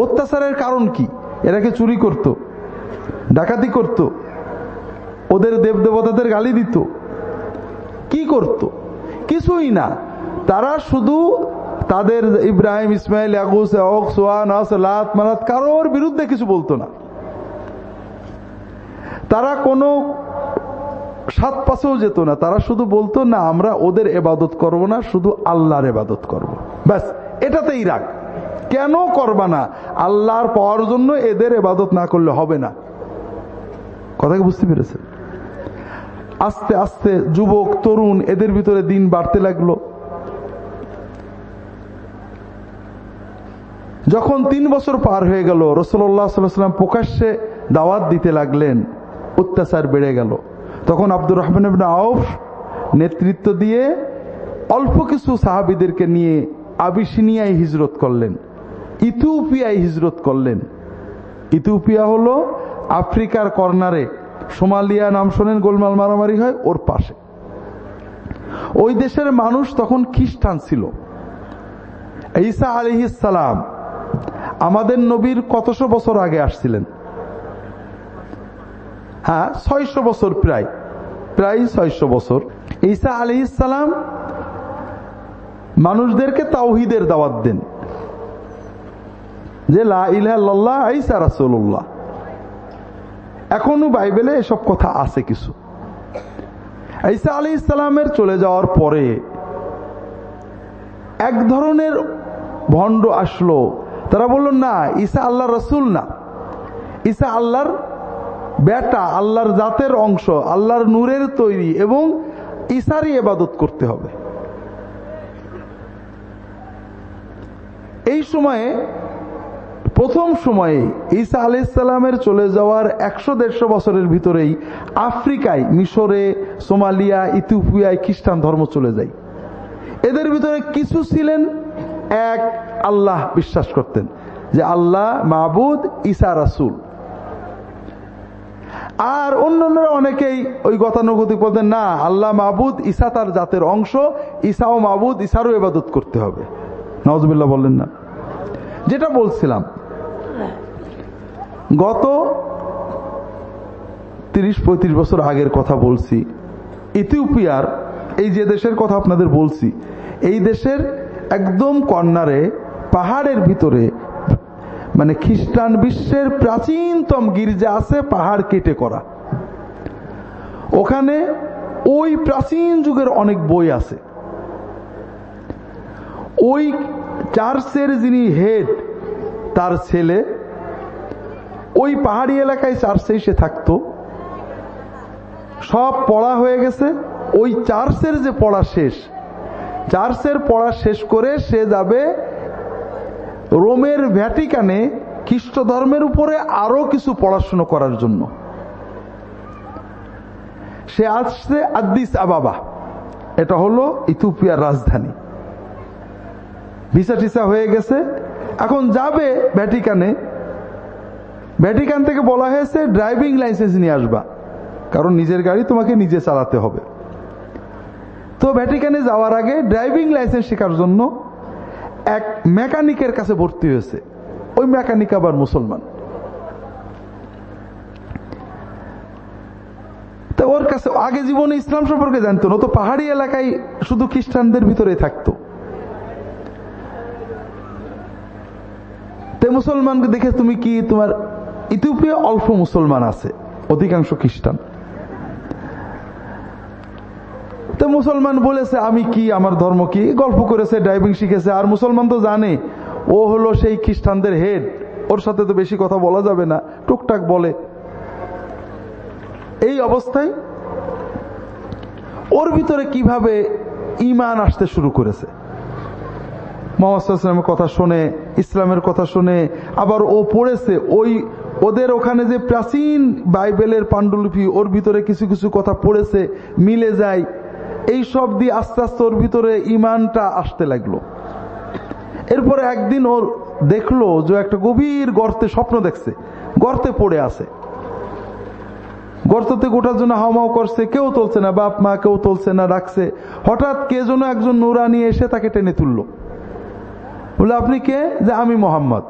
অত্যাচারের কারণ কি? এরাকে চুরি করত, ডাকাতি করত, ওদের দেব দেবতাদের গালি দিত। কি করত? কিছুই না। তারা শুধু তাদের ইব্রাহিম, ইসমাইল লাত, মালাত কারোর বিরুদ্ধে কিছু বলতো না। তারা কোনো সাত পাশেও যেত না। তারা শুধু বলতো, না, আমরা ওদের এবাদত করব না, শুধু আল্লাহর এবাদত করব। ব্যাস, এটাতেই রাগ। কেন করবা না? আল্লাহর পাওয়ার জন্য এদের এবাদত না করলে হবে না। কথা বুঝতে পেরেছেন? আস্তে আস্তে যুবক, তরুণ, এদের ভিতরে দিন বাড়তে লাগল। যখন তিন বছর পার হয়ে গেল রসল্লাহ প্রকাশ্যে দাওয়াত দিতে লাগলেন, অত্যাচার বেড়ে গেল। তখন আব্দুর রহমান আউফ নেতৃত্ব দিয়ে অল্প কিছু সাহাবিদেরকে নিয়ে আবিসিনিয়ায় হিজরত করলেন, ইথিওপিয়ায় হিজরত করলেন। ইথিওপিয়া হলো আফ্রিকার কর্নারে, সোমালিয়া নাম শোনেন, গোলমাল মারামারি হয়, ওর পাশে। ওই দেশের মানুষ তখন খ্রিস্টান ছিল। ঈসা সালাম আমাদের নবীর কতশো বছর আগে আসছিলেন? হ্যাঁ ছয়শো বছর প্রায় প্রায় ছয়শো বছর। ঈসা আলি ইসালাম মানুষদেরকে তাওহিদের দাওয়াত দেন। যে লাহ এখনও বাইবেলে এসব কথা আছে কিছু। ঈসা আলী ইসলামের চলে যাওয়ার পরে এক ধরনের ভণ্ড আসলো। তারা বলল, না, ঈসা আল্লাহ রসুল না। ঈসা আল্লাহর বেটা, আল্লাহর জাতের অংশ, আল্লাহর নূরের তৈরি এবং ইসারি এবাদত করতে হবে। এই সময়ে, প্রথম সময়ে ঈসা আলাইসাল্লামের চলে যাওয়ার একশো দেড়শো বছরের ভিতরেই আফ্রিকায়, মিশরে, সোমালিয়া, ইথিওপিয়ায় খ্রিস্টান ধর্ম চলে যায়। এদের ভিতরে কিছু ছিলেন, এক আল্লাহ বিশ্বাস করতেন যে আল্লাহ মাহবুদ ঈসা রাসুল। আর অন্যান্যরা অনেকেই ওই গতানুগতিক বলতেন, না, আল্লাহ মাহবুদ ঈসা তার জাতের অংশ, ঈসা ও মাহবুদ ঈসারও এবাদত করতে হবে। নজবুল্লাহ বললেন না। যেটা বলছিলাম, গত তিরিশ, পঁয়ত্রিশ বছর আগের কথা বলছি। ইথিওপিয়ার, এই যে দেশের কথা আপনাদের বলছি, এই দেশের একদম কর্নারে, পাহাড়ের ভিতরে মানে খ্রিস্টান বিশ্বের প্রাচীনতম গির্জা আছে পাহাড় কেটে করা। ওখানে ওই প্রাচীন যুগের অনেক বই আছে। ওই চার্চের যিনি হেড, তার ছেলে, ওই পাহাড়ি এলাকায় চার্চে এসে থাকতো। সব পড়া হয়ে গেছে। ওই চার্চের যে পড়া শেষ, চার্চের পড়া শেষ করে সে যাবে রোমের ভ্যাটিকানে খ্রিস্ট ধর্মের উপরে আরও কিছু পড়াশুনো করার জন্য। সে আসছে আদিস আবাবা। এটা হলো ইথিওপিয়ার রাজধানী। ভিসা টিসা হয়ে গেছে। এখন যাবে ভ্যাটিকানে। ভ্যাটিকান থেকে বলা হয়েছে ড্রাইভিং লাইসেন্স নিয়ে আসবা। কারণ নিজের গাড়ি তোমাকে নিজে চালাতে হবে। তো ভ্যাটিকানে যাওয়ার আগে ড্রাইভিং লাইসেন্স শেখার জন্য এক মেকানিকের কাছে ভর্তি হয়েছে। ওই মেকানিক আবার মুসলমান। তো ওর কাছে আগে জীবনে ইসলাম সম্পর্কে জানতো না তো পাহাড়ি এলাকায় শুধু খ্রিস্টানদের ভিতরে থাকতো। তে মুসলমানকে দেখে, তুমি কি তোমার ইথিওপিয়া অল্প মুসলমান আছে? অধিকাংশ খ্রিস্টান। তো মুসলমান বলেছে, আমি কি, আমার ধর্ম কি? গল্প করেছে ড্রাইভিং শিখেছে, আর মুসলমান তো জানে, ও হলো সেই খ্রিস্টানদের হেড ওর সাথে তো বেশি কথা বলা যাবে না, টুকটাক বলে। এই অবস্থায় ওর ভিতরে কীভাবে ইমান আসতে শুরু করেছে? মোহাম্মদের কথা শোনে, ইসলামের কথা শুনে, আবার ও পড়েছে, ওই ওদের ওখানে যে প্রাচীন বাইবেলের পাণ্ডুলিপি, ওর ভিতরে কিছু কিছু কথা পড়েছে, মিলে যায়। এই সব দিয়ে আস্তে আস্তে ওর ভিতরে ইমানটা আসতে লাগল। এরপরে একদিন ওর দেখল যে একটা গভীর গর্তে স্বপ্ন দেখছে, গর্তে পড়ে আছে। গর্ততে গোটার জন্য হাওমাও করছে, কেউ তুলছে না, বাপ মা কেউ তুলছে না রাখছে হঠাৎ কে যেন একজন নুরানি এসে তাকে টেনে তুলল। বলে, আপনি কে? যে আমি মোহাম্মদ।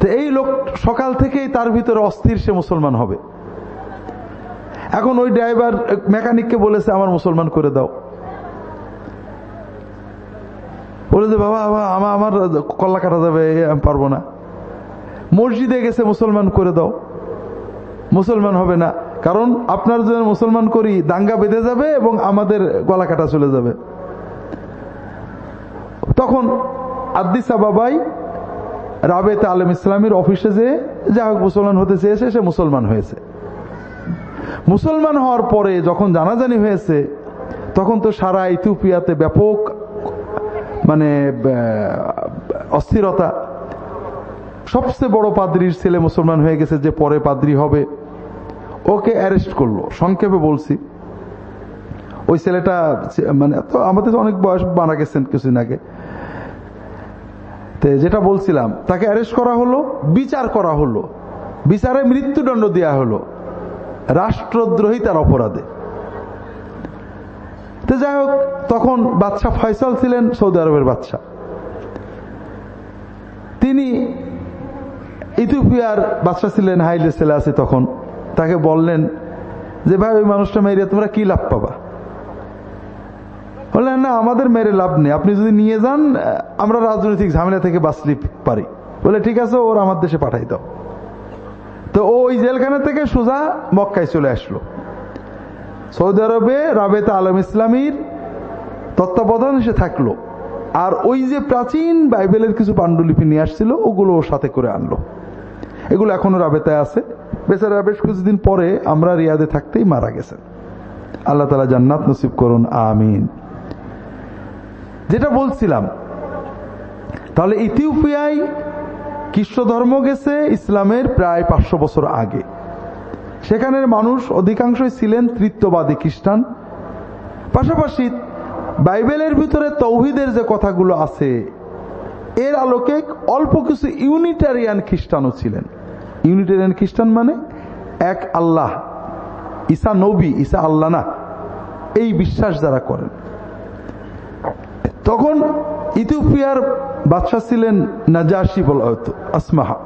তো এই লোক সকাল থেকেই তার ভিতরে অস্থির সে মুসলমান হবে। এখন ওই ড্রাইভার মেকানিককে বলেছে, আমার মুসলমান করে দাও। বলে যে, বাবা, আমার আমার কল্লা কাটা যাবে আমি পারব না। মসজিদে গেছে, মুসলমান করে দাও। মুসলমান হবে না, কারণ আপনার যদি মুসলমান করি, দাঙ্গা বেঁধে যাবে এবং আমাদের গলা কাটা চলে যাবে। তখন আদিসা বাবাই রাবেতে আলম ইসলামের অফিসে যে যা হোক, মুসলমান হতে চেয়েছে, সে মুসলমান হয়েছে। মুসলমান হওয়ার পরে যখন জানাজানি হয়েছে, তখন তো সারা ইথিওপিয়াতে ব্যাপক মানে অস্থিরতা। সবচেয়ে বড় পাদ্রির ছেলে মুসলমান হয়ে গেছে যে পরে পাদ্রি হবে। ওকে অ্যারেস্ট করল। সংক্ষেপে বলছি, ওই ছেলেটা মানে তো আমাদের অনেক বয়স, মারা গেছেন কিছুদিন আগে। যেটা বলছিলাম, তাকে অ্যারেস্ট করা হলো, বিচার করা হলো। বিচারে মৃত্যুদণ্ড দেওয়া হলো। রাষ্ট্রদ্রোহিতার অপরাধে। তো যাই হোক, তখন বাদশাহ ফয়সাল ছিলেন সৌদি আরবের বাদশাহ। তিনি ইথিওপিয়ার বাদশাহ ছিলেন হাইলে আছে তখন। তাকে বললেন যে, ভাই, ওই মানুষটা মেরে তোমরা কি লাভ পাবা? বললেন, না, আমাদের মেরে লাভ নেই। আপনি যদি নিয়ে যান, আমরা রাজনৈতিক ঝামেলা থেকে বাঁচতে পারি। বলে ঠিক আছে, ওর আমার দেশে পাঠাই দাও। তো ওই জেলখানা থেকে সোজা মক্কায় চলে আসলো। সৌদি আরবে রাবেতা আলম ইসলামীর তত্ত্বাবধান সে থাকল। আর ওই যে প্রাচীন বাইবেলের কিছু পাণ্ডুলিপি নিয়ে আসছিল, ওগুলো ওর সাথে করে আনলো। এগুলো এখনও রাবেতায় আছে। বেচারা বেশ কিছুদিন পরে আমরা রিয়াদে থাকতেই মারা গেছেন। আল্লাহ তালা জান্নাত নসিব করুন, আমিন। যেটা বলছিলাম, তাহলে ইথিওপিয়ায় খ্রিস্ট ধর্ম গেছে ইসলামের প্রায় পাঁচশো বছর আগে। সেখানের মানুষ অধিকাংশই ছিলেন তৃত্ববাদী খ্রিস্টান। পাশাপাশি বাইবেলের ভিতরে তৌহিদের যে কথাগুলো আছে, এর আলোকে অল্প কিছু ইউনিটারিয়ান খ্রিস্টানও ছিলেন। ইউনিটারিয়ান খ্রিস্টান মানে এক আল্লাহ, ঈসা নবী, ঈসা আল্লাহ না। এই বিশ্বাস যারা করেন। তখন ইথিওপিয়ার বাদশাহ ছিলেন নাজাসি বলা হতো আসমাহা।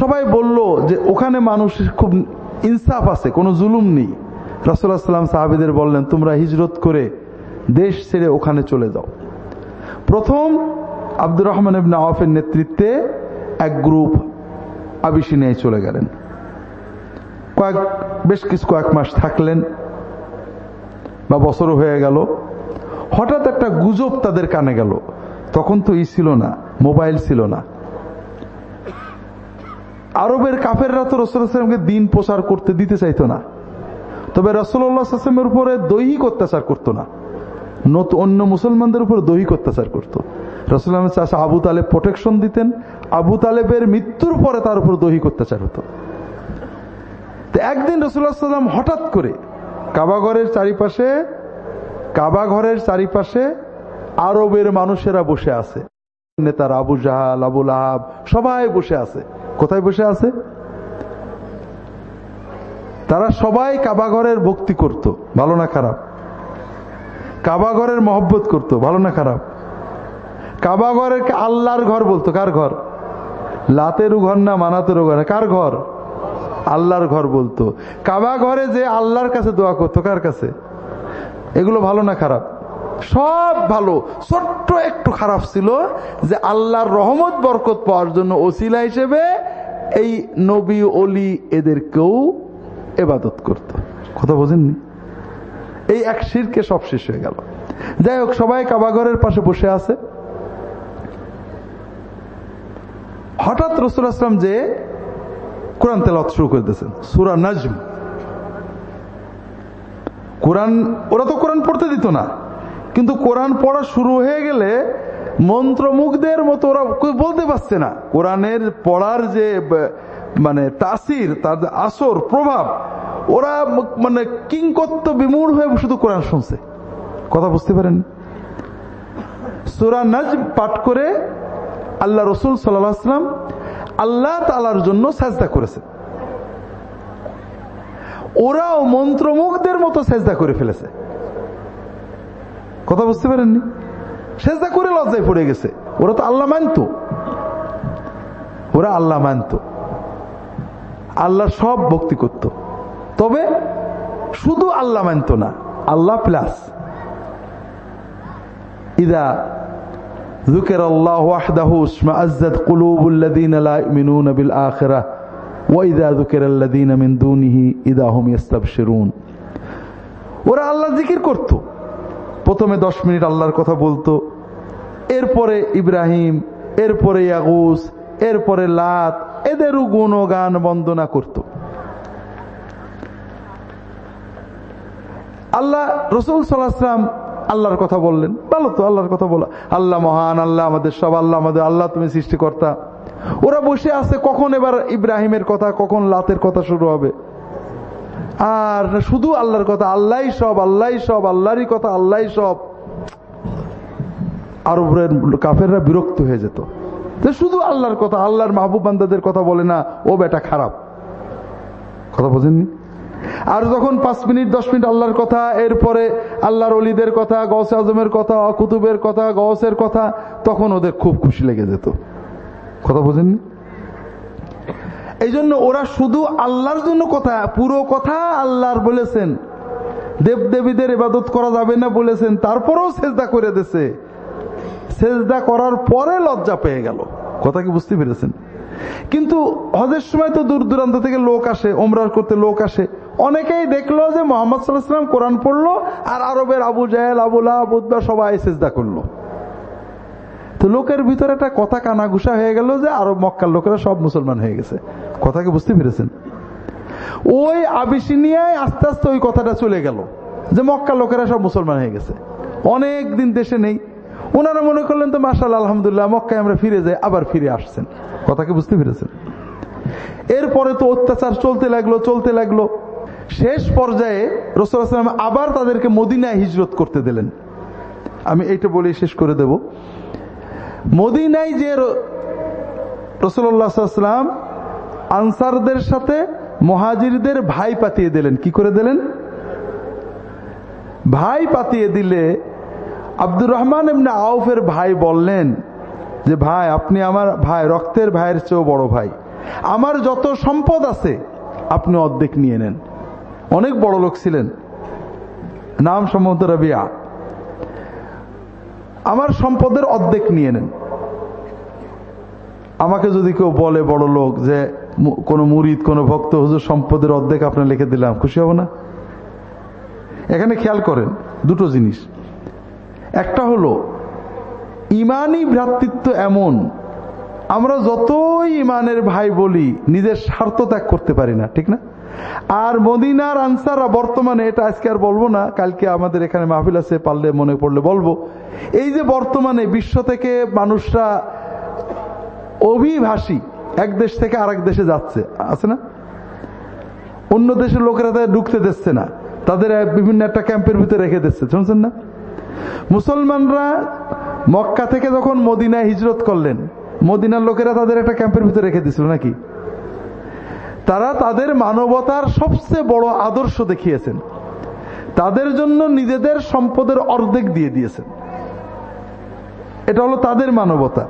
সবাই বলল যে ওখানে মানুষ খুব ইনসাফ আছে, কোনো জুলুম নেই। রাসুল্লাহ সাল্লাম সাহাবিদের বললেন, তোমরা হিজরত করে দেশ ছেড়ে ওখানে চলে যাও। প্রথম আব্দুর রহমান ইবনা আওয়াফের নেতৃত্বে এক গ্রুপ আবিসিনিয়ায় চলে গেলেন। কয়েক বেশ কিছু কয়েক মাস থাকলেন। বা বছর হয়ে গেল, হঠাৎ একটা গুজব তাদের কানে গেল। তখন তো ই ছিল না, মোবাইল ছিল না। আরবের কাফেররা তো রসুলামকে দিন প্রচার করতে দিতে চাইতো না। তবে রসুল্লাহামের উপরে দৈহিক অত্যাচার করতো না। নতুন অন্য মুসলমানদের উপর দৈহিক অত্যাচার করতো। রসুল্লাহ চাষা আবু তালেব প্রোটেকশন দিতেন। আবু তালেবের মৃত্যুর পরে তার উপর দৈহিক অত্যাচার হতো। একদিন রসুল্লাহ সাল্লাম হঠাৎ করে কাবাঘরের চারিপাশে কাবাঘরের চারিপাশে আরবের মানুষেরা বসে আছে। নেতার আবু জাহাল আবুল আহাব সবাই বসে আছে। কোথায় বসে আছে? তারা সবাই কাবাঘরের ভক্তি করত, ভালো না খারাপ? কাবাঘরের মহব্বত করত, ভালো না খারাপ? কাবাঘরের আল্লাহর ঘর বলতো, কার ঘর? লাতেরও ঘর না মানাতেরও ঘর? কার ঘর? আল্লাহর ঘর বলতো। কাবা ঘরে যে আল্লাহর কাছে দোয়া করতো, কার কাছে? এগুলো ভালো না খারাপ? সব ভালো। ছোট্ট একটু খারাপ ছিল যে আল্লাহর রহমত, বরকত পাওয়ার জন্য ওসিলা হিসেবে এই নবী অলি এদেরকেও এবাদত করত। কথা বোঝেননি? এই এক শিরকে সব শেষ হয়ে গেল। যাই হোক, সবাই কাবাঘরের পাশে বসে আছে। হঠাৎ রসুল আসলাম যে কোরআন তেলাওয়াত শুরু করে দিয়েছেন। সুরা নাজম। কোরআন, ওরা তো কোরআন পড়তে দিত না। কিন্তু কোরআন পড়া শুরু হয়ে গেলে মন্ত্রমুগ্ধের মতো ওরা বলতে পারছে না। কোরআনের পড়ার যে মানে তাসির, তার আসর, প্রভাব, ওরা মানে কিংকত্ব বিমূঢ় হয়ে শুধু কোরআন শুনছে। কথা বুঝতে পারেন? সুরা নাজ পাঠ করে আল্লাহ রসুল সাল্লাম আল্লাহ তালার জন্য সাজদা করেছে। ওরাও মন্ত্রমুগ্ধের মতো সেজদা করে ফেলেছে। কথা বুঝতে পারেননি? সেজদা করে লজ্জায় পড়ে গেছে। ওরা তো আল্লাহ মানত। ওরা আল্লাহ মানত। আল্লাহ সব ভক্তি করত। তবে শুধু আল্লাহ মানত না, আল্লাহ প্লাস ইদা ذكر الله وحده اشمأزت قلوب الذين لا يؤمنون بالآخرة وإذا ذكر الذين من دونه إذا هم يستبشرون ওরা আল্লাহ জিকির করত প্রথমে দশ মিনিট আল্লাহর কথা বলতো এরপরে ইব্রাহিম এরপরে ইয়াগুস এরপরে লাত এদেরও গুণগান বন্দনা করত আল্লাহ রসুল সাল্লাহাম আল্লাহর কথা বললেন। ভালো তো আল্লাহর কথা বলা। আল্লাহ মহান, আল্লাহ আমাদের সব, আল্লাহ আমাদের, আল্লাহ তুমি সৃষ্টিকর্তা। ওরা বসে আছে, কখন এবার ইব্রাহিমের কথা, কখন লাতের কথা শুরু হবে? আর শুধু আল্লাহর কথা আল্লাহ সব আল্লাহ সব, আল্লাহরই কথা আল্লাহ সব। আরবের কাফেররা বিরক্ত হয়ে যেত। শুধু আল্লাহর কথা, আল্লাহর মাহবুব বান্দাদের কথা বলে না, ও বেটা খারাপ। কথা বোঝেননি? আর যখন পাঁচ মিনিট, দশ মিনিট আল্লাহর কথা, এরপরে আল্লাহর অলিদের কথা গৌস আজমের কথা অকুতুবের কথা গৌসের কথা, তখন ওদের খুব খুশি লেগে যেত। কথা বোঝেননি? এই জন্য ওরা শুধু আল্লাহর জন্য কথা, পুরো কথা আল্লাহর বলেছেন। দেব দেবীদের ইবাদত করা যাবে না বলেছেন, তারপরেও সেজদা করে দিছে সেজদা করার পরে লজ্জা পেয়ে গেল। কথা কি বুঝতে পেরেছেন? কিন্তু হজের সময় তো দূর দূরান্ত থেকে লোক আসে ওমরার করতে লোক আসে। অনেকেই দেখল যে মোহাম্মদ সাল্লাহাম কোরআন পড়ল আর আরবের আবু জাহেল আবুল্লাহ আবুদ্দা সবাই সেজদা করল। তো লোকের ভিতরে একটা কথা কানাঘুষা হয়ে গেল যে আরব মক্কার লোকেরা সব মুসলমান হয়ে গেছে। কথাকে বুঝতে পেরেছেন? ওই আবিসিনিয়ায় আস্তে আস্তে ওই কথাটা চলে গেল যে মক্কার লোকেরা সব মুসলমান হয়ে গেছে। অনেক দিন দেশে নেই। ওনারা মনে করলেন তো মাসাল আলহামদুলিল্লাহ, মক্কায় আমরা ফিরে যাই, আবার ফিরে আসছেন। কথাকে বুঝতে পেরেছেন? এরপরে তো অত্যাচার চলতে লাগল চলতে লাগল। শেষ পর্যায়ে রসুলাম আবার তাদেরকে মদিনায় হিজরত করতে দিলেন। আমি এইটা বলে শেষ করে দেব। মদিনায় যে রসুল্লাহাম আনসারদের সাথে মহাজিরদের ভাই পাতিয়ে দিলেন। কি করে দিলেন? ভাই পাতিয়ে দিলে আব্দুর রহমান এমনি আউফের ভাই বললেন যে, ভাই, আপনি আমার ভাই, রক্তের ভাইয়ের চেয়েও বড় ভাই। আমার যত সম্পদ আছে, আপনি অর্ধেক নিয়ে নেন। অনেক বড় লোক ছিলেন। নাম সম্ভবত রবিয়া। আমার সম্পদের অর্ধেক নিয়ে নেন। আমাকে যদি কেউ বলে, বড় লোক, যে কোনো মুরিদ, কোনো ভক্ত, হুজুর, সম্পদের অর্ধেক আপনার লিখে দিলাম, খুশি হব না? এখানে খেয়াল করেন, দুটো জিনিস। একটা হলো ইমানই ভ্রাতৃত্ব এমন, আমরা যতই ইমানের ভাই বলি, নিজের স্বার্থ ত্যাগ করতে পারি না, ঠিক না? আর মদিনার আনসাররা বর্তমানে, এটা আজকে আর বলব না, কালকে আমাদের এখানে মাহফিল আছে, পারলে মনে পড়লে বলব। এই যে বর্তমানে বিশ্ব থেকে মানুষরা অভিভাষী, এক দেশ থেকে আরেক দেশে যাচ্ছে, আছে না? অন্য দেশের লোকেরা তাদের ঢুকতে দিচ্ছে না, তাদের বিভিন্ন একটা ক্যাম্পের ভিতরে রেখে দিচ্ছে, শুনছেন না? মুসলমানরা মক্কা থেকে যখন মদিনায় হিজরত করলেন, মদিনার লোকেরা তাদের একটা ক্যাম্পের ভিতরে রেখে দিছিল নাকি? তারা তাদের মানবতার সবচেয়ে বড় আদর্শ দেখিয়েছেন। তাদের জন্য নিজেদের সম্পদের অর্ধেক দিয়ে দিয়েছেন। এটা হলো তাদের মানবতা।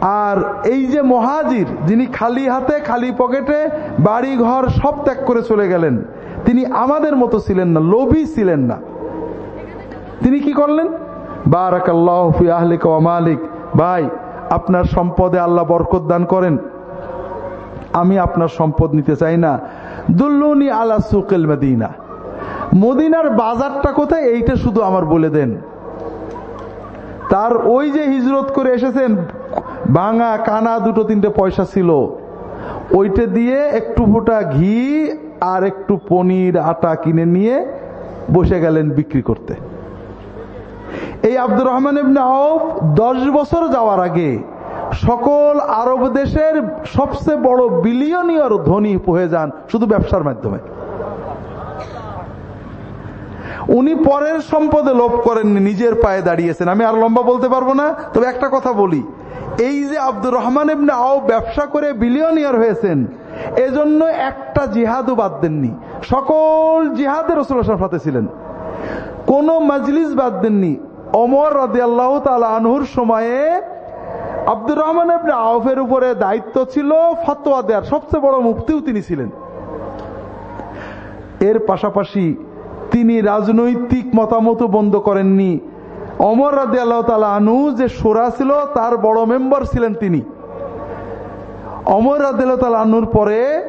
আর এই যে মহাজির, যিনি খালি হাতে, খালি পকেটে বাড়ি ঘর সব ত্যাগ করে চলে গেলেন, তিনি আমাদের মতো ছিলেন না, লোভী ছিলেন না। তিনি কি করলেন? মালিক। ভাই, আপনার সম্পদে আল্লাহ বরকত দান করেন। আমি আপনার সম্পদ নিতে চাই না। দুল্লুনি আলা সুকেল মদিনা। মদিনার বাজারটা কোথায়? এইটা শুধু আমার বলে দেন। তার ওই যে হিজরত করে এসেছেন, ভাঙা, কানা দুটো তিনটে পয়সা ছিল। ওইটা দিয়ে একটু ফোটা ঘি আর একটু পনির, আটা কিনে নিয়ে বসে গেলেন বিক্রি করতে। এই আব্দুর রহমান ইবনে আউফ দশ বছর যাওয়ার আগে সকল আরব দেশের সবচেয়ে বড় বিলিয়নিয়র ধনী হয়ে যান শুধু ব্যবসার মাধ্যমে। উনি পরের সম্পদে লোভ করেননি, নিজের পায়ে দাঁড়িয়েছেন। আমি আর লম্বা বলতে পারব না, তবে একটা কথা বলি। এই যে আব্দুর রহমান ইবনে আও ব্যবসা করে বিলিয়নিয়ার হয়েছেন, এজন্য একটা জিহাদও বাদ দেননি। সকল জিহাদের রসুল সাথে ছিলেন। কোন মজলিস বাদ দেননি। অমর রাজি আল্লাহ আনহুর সময়ে আব্দুর রহমান ইবনে আউফের উপরে দায়িত্ব ছিল ফতোয়া দেয়ার। সবচেয়ে বড় মুফতিও তিনি ছিলেন। এর পাশাপাশি তিনি রাজনৈতিক মতামত বন্ধ করেননি। অমর রাজি আল্লাহ তালা আনু যে সোরা ছিল, তার বড় মেম্বার ছিলেন তিনি। অমর রাজি আল্লাহ তালা আনুর পরে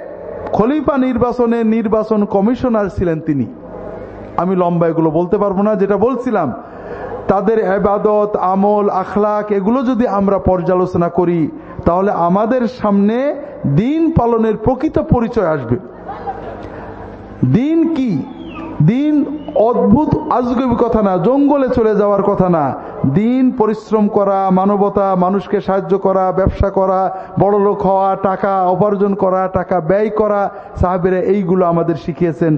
খলিফা নির্বাচনে নির্বাচন কমিশনার ছিলেন তিনি। আমি লম্বা এগুলো বলতে পারব না, যেটা বলছিলাম। তাদের এবাদত আমল, আখলাক, এগুলো যদি আমরা পর্যালোচনা করি, তাহলে আমাদের সামনে দিন পালনের প্রকৃত পরিচয় আসবে। দিন কি? দিন অদ্ভুত, আজগবি কথা না, জঙ্গলে চলে যাওয়ার কথা না। দিন পরিশ্রম করা, মানবতা, মানুষকে সাহায্য করা, ব্যবসা করা বড় লোক হওয়া, টাকা উপার্জন করা, টাকা ব্যয় করা। সাহাবেরা এইগুলো আমাদের শিখিয়েছেন।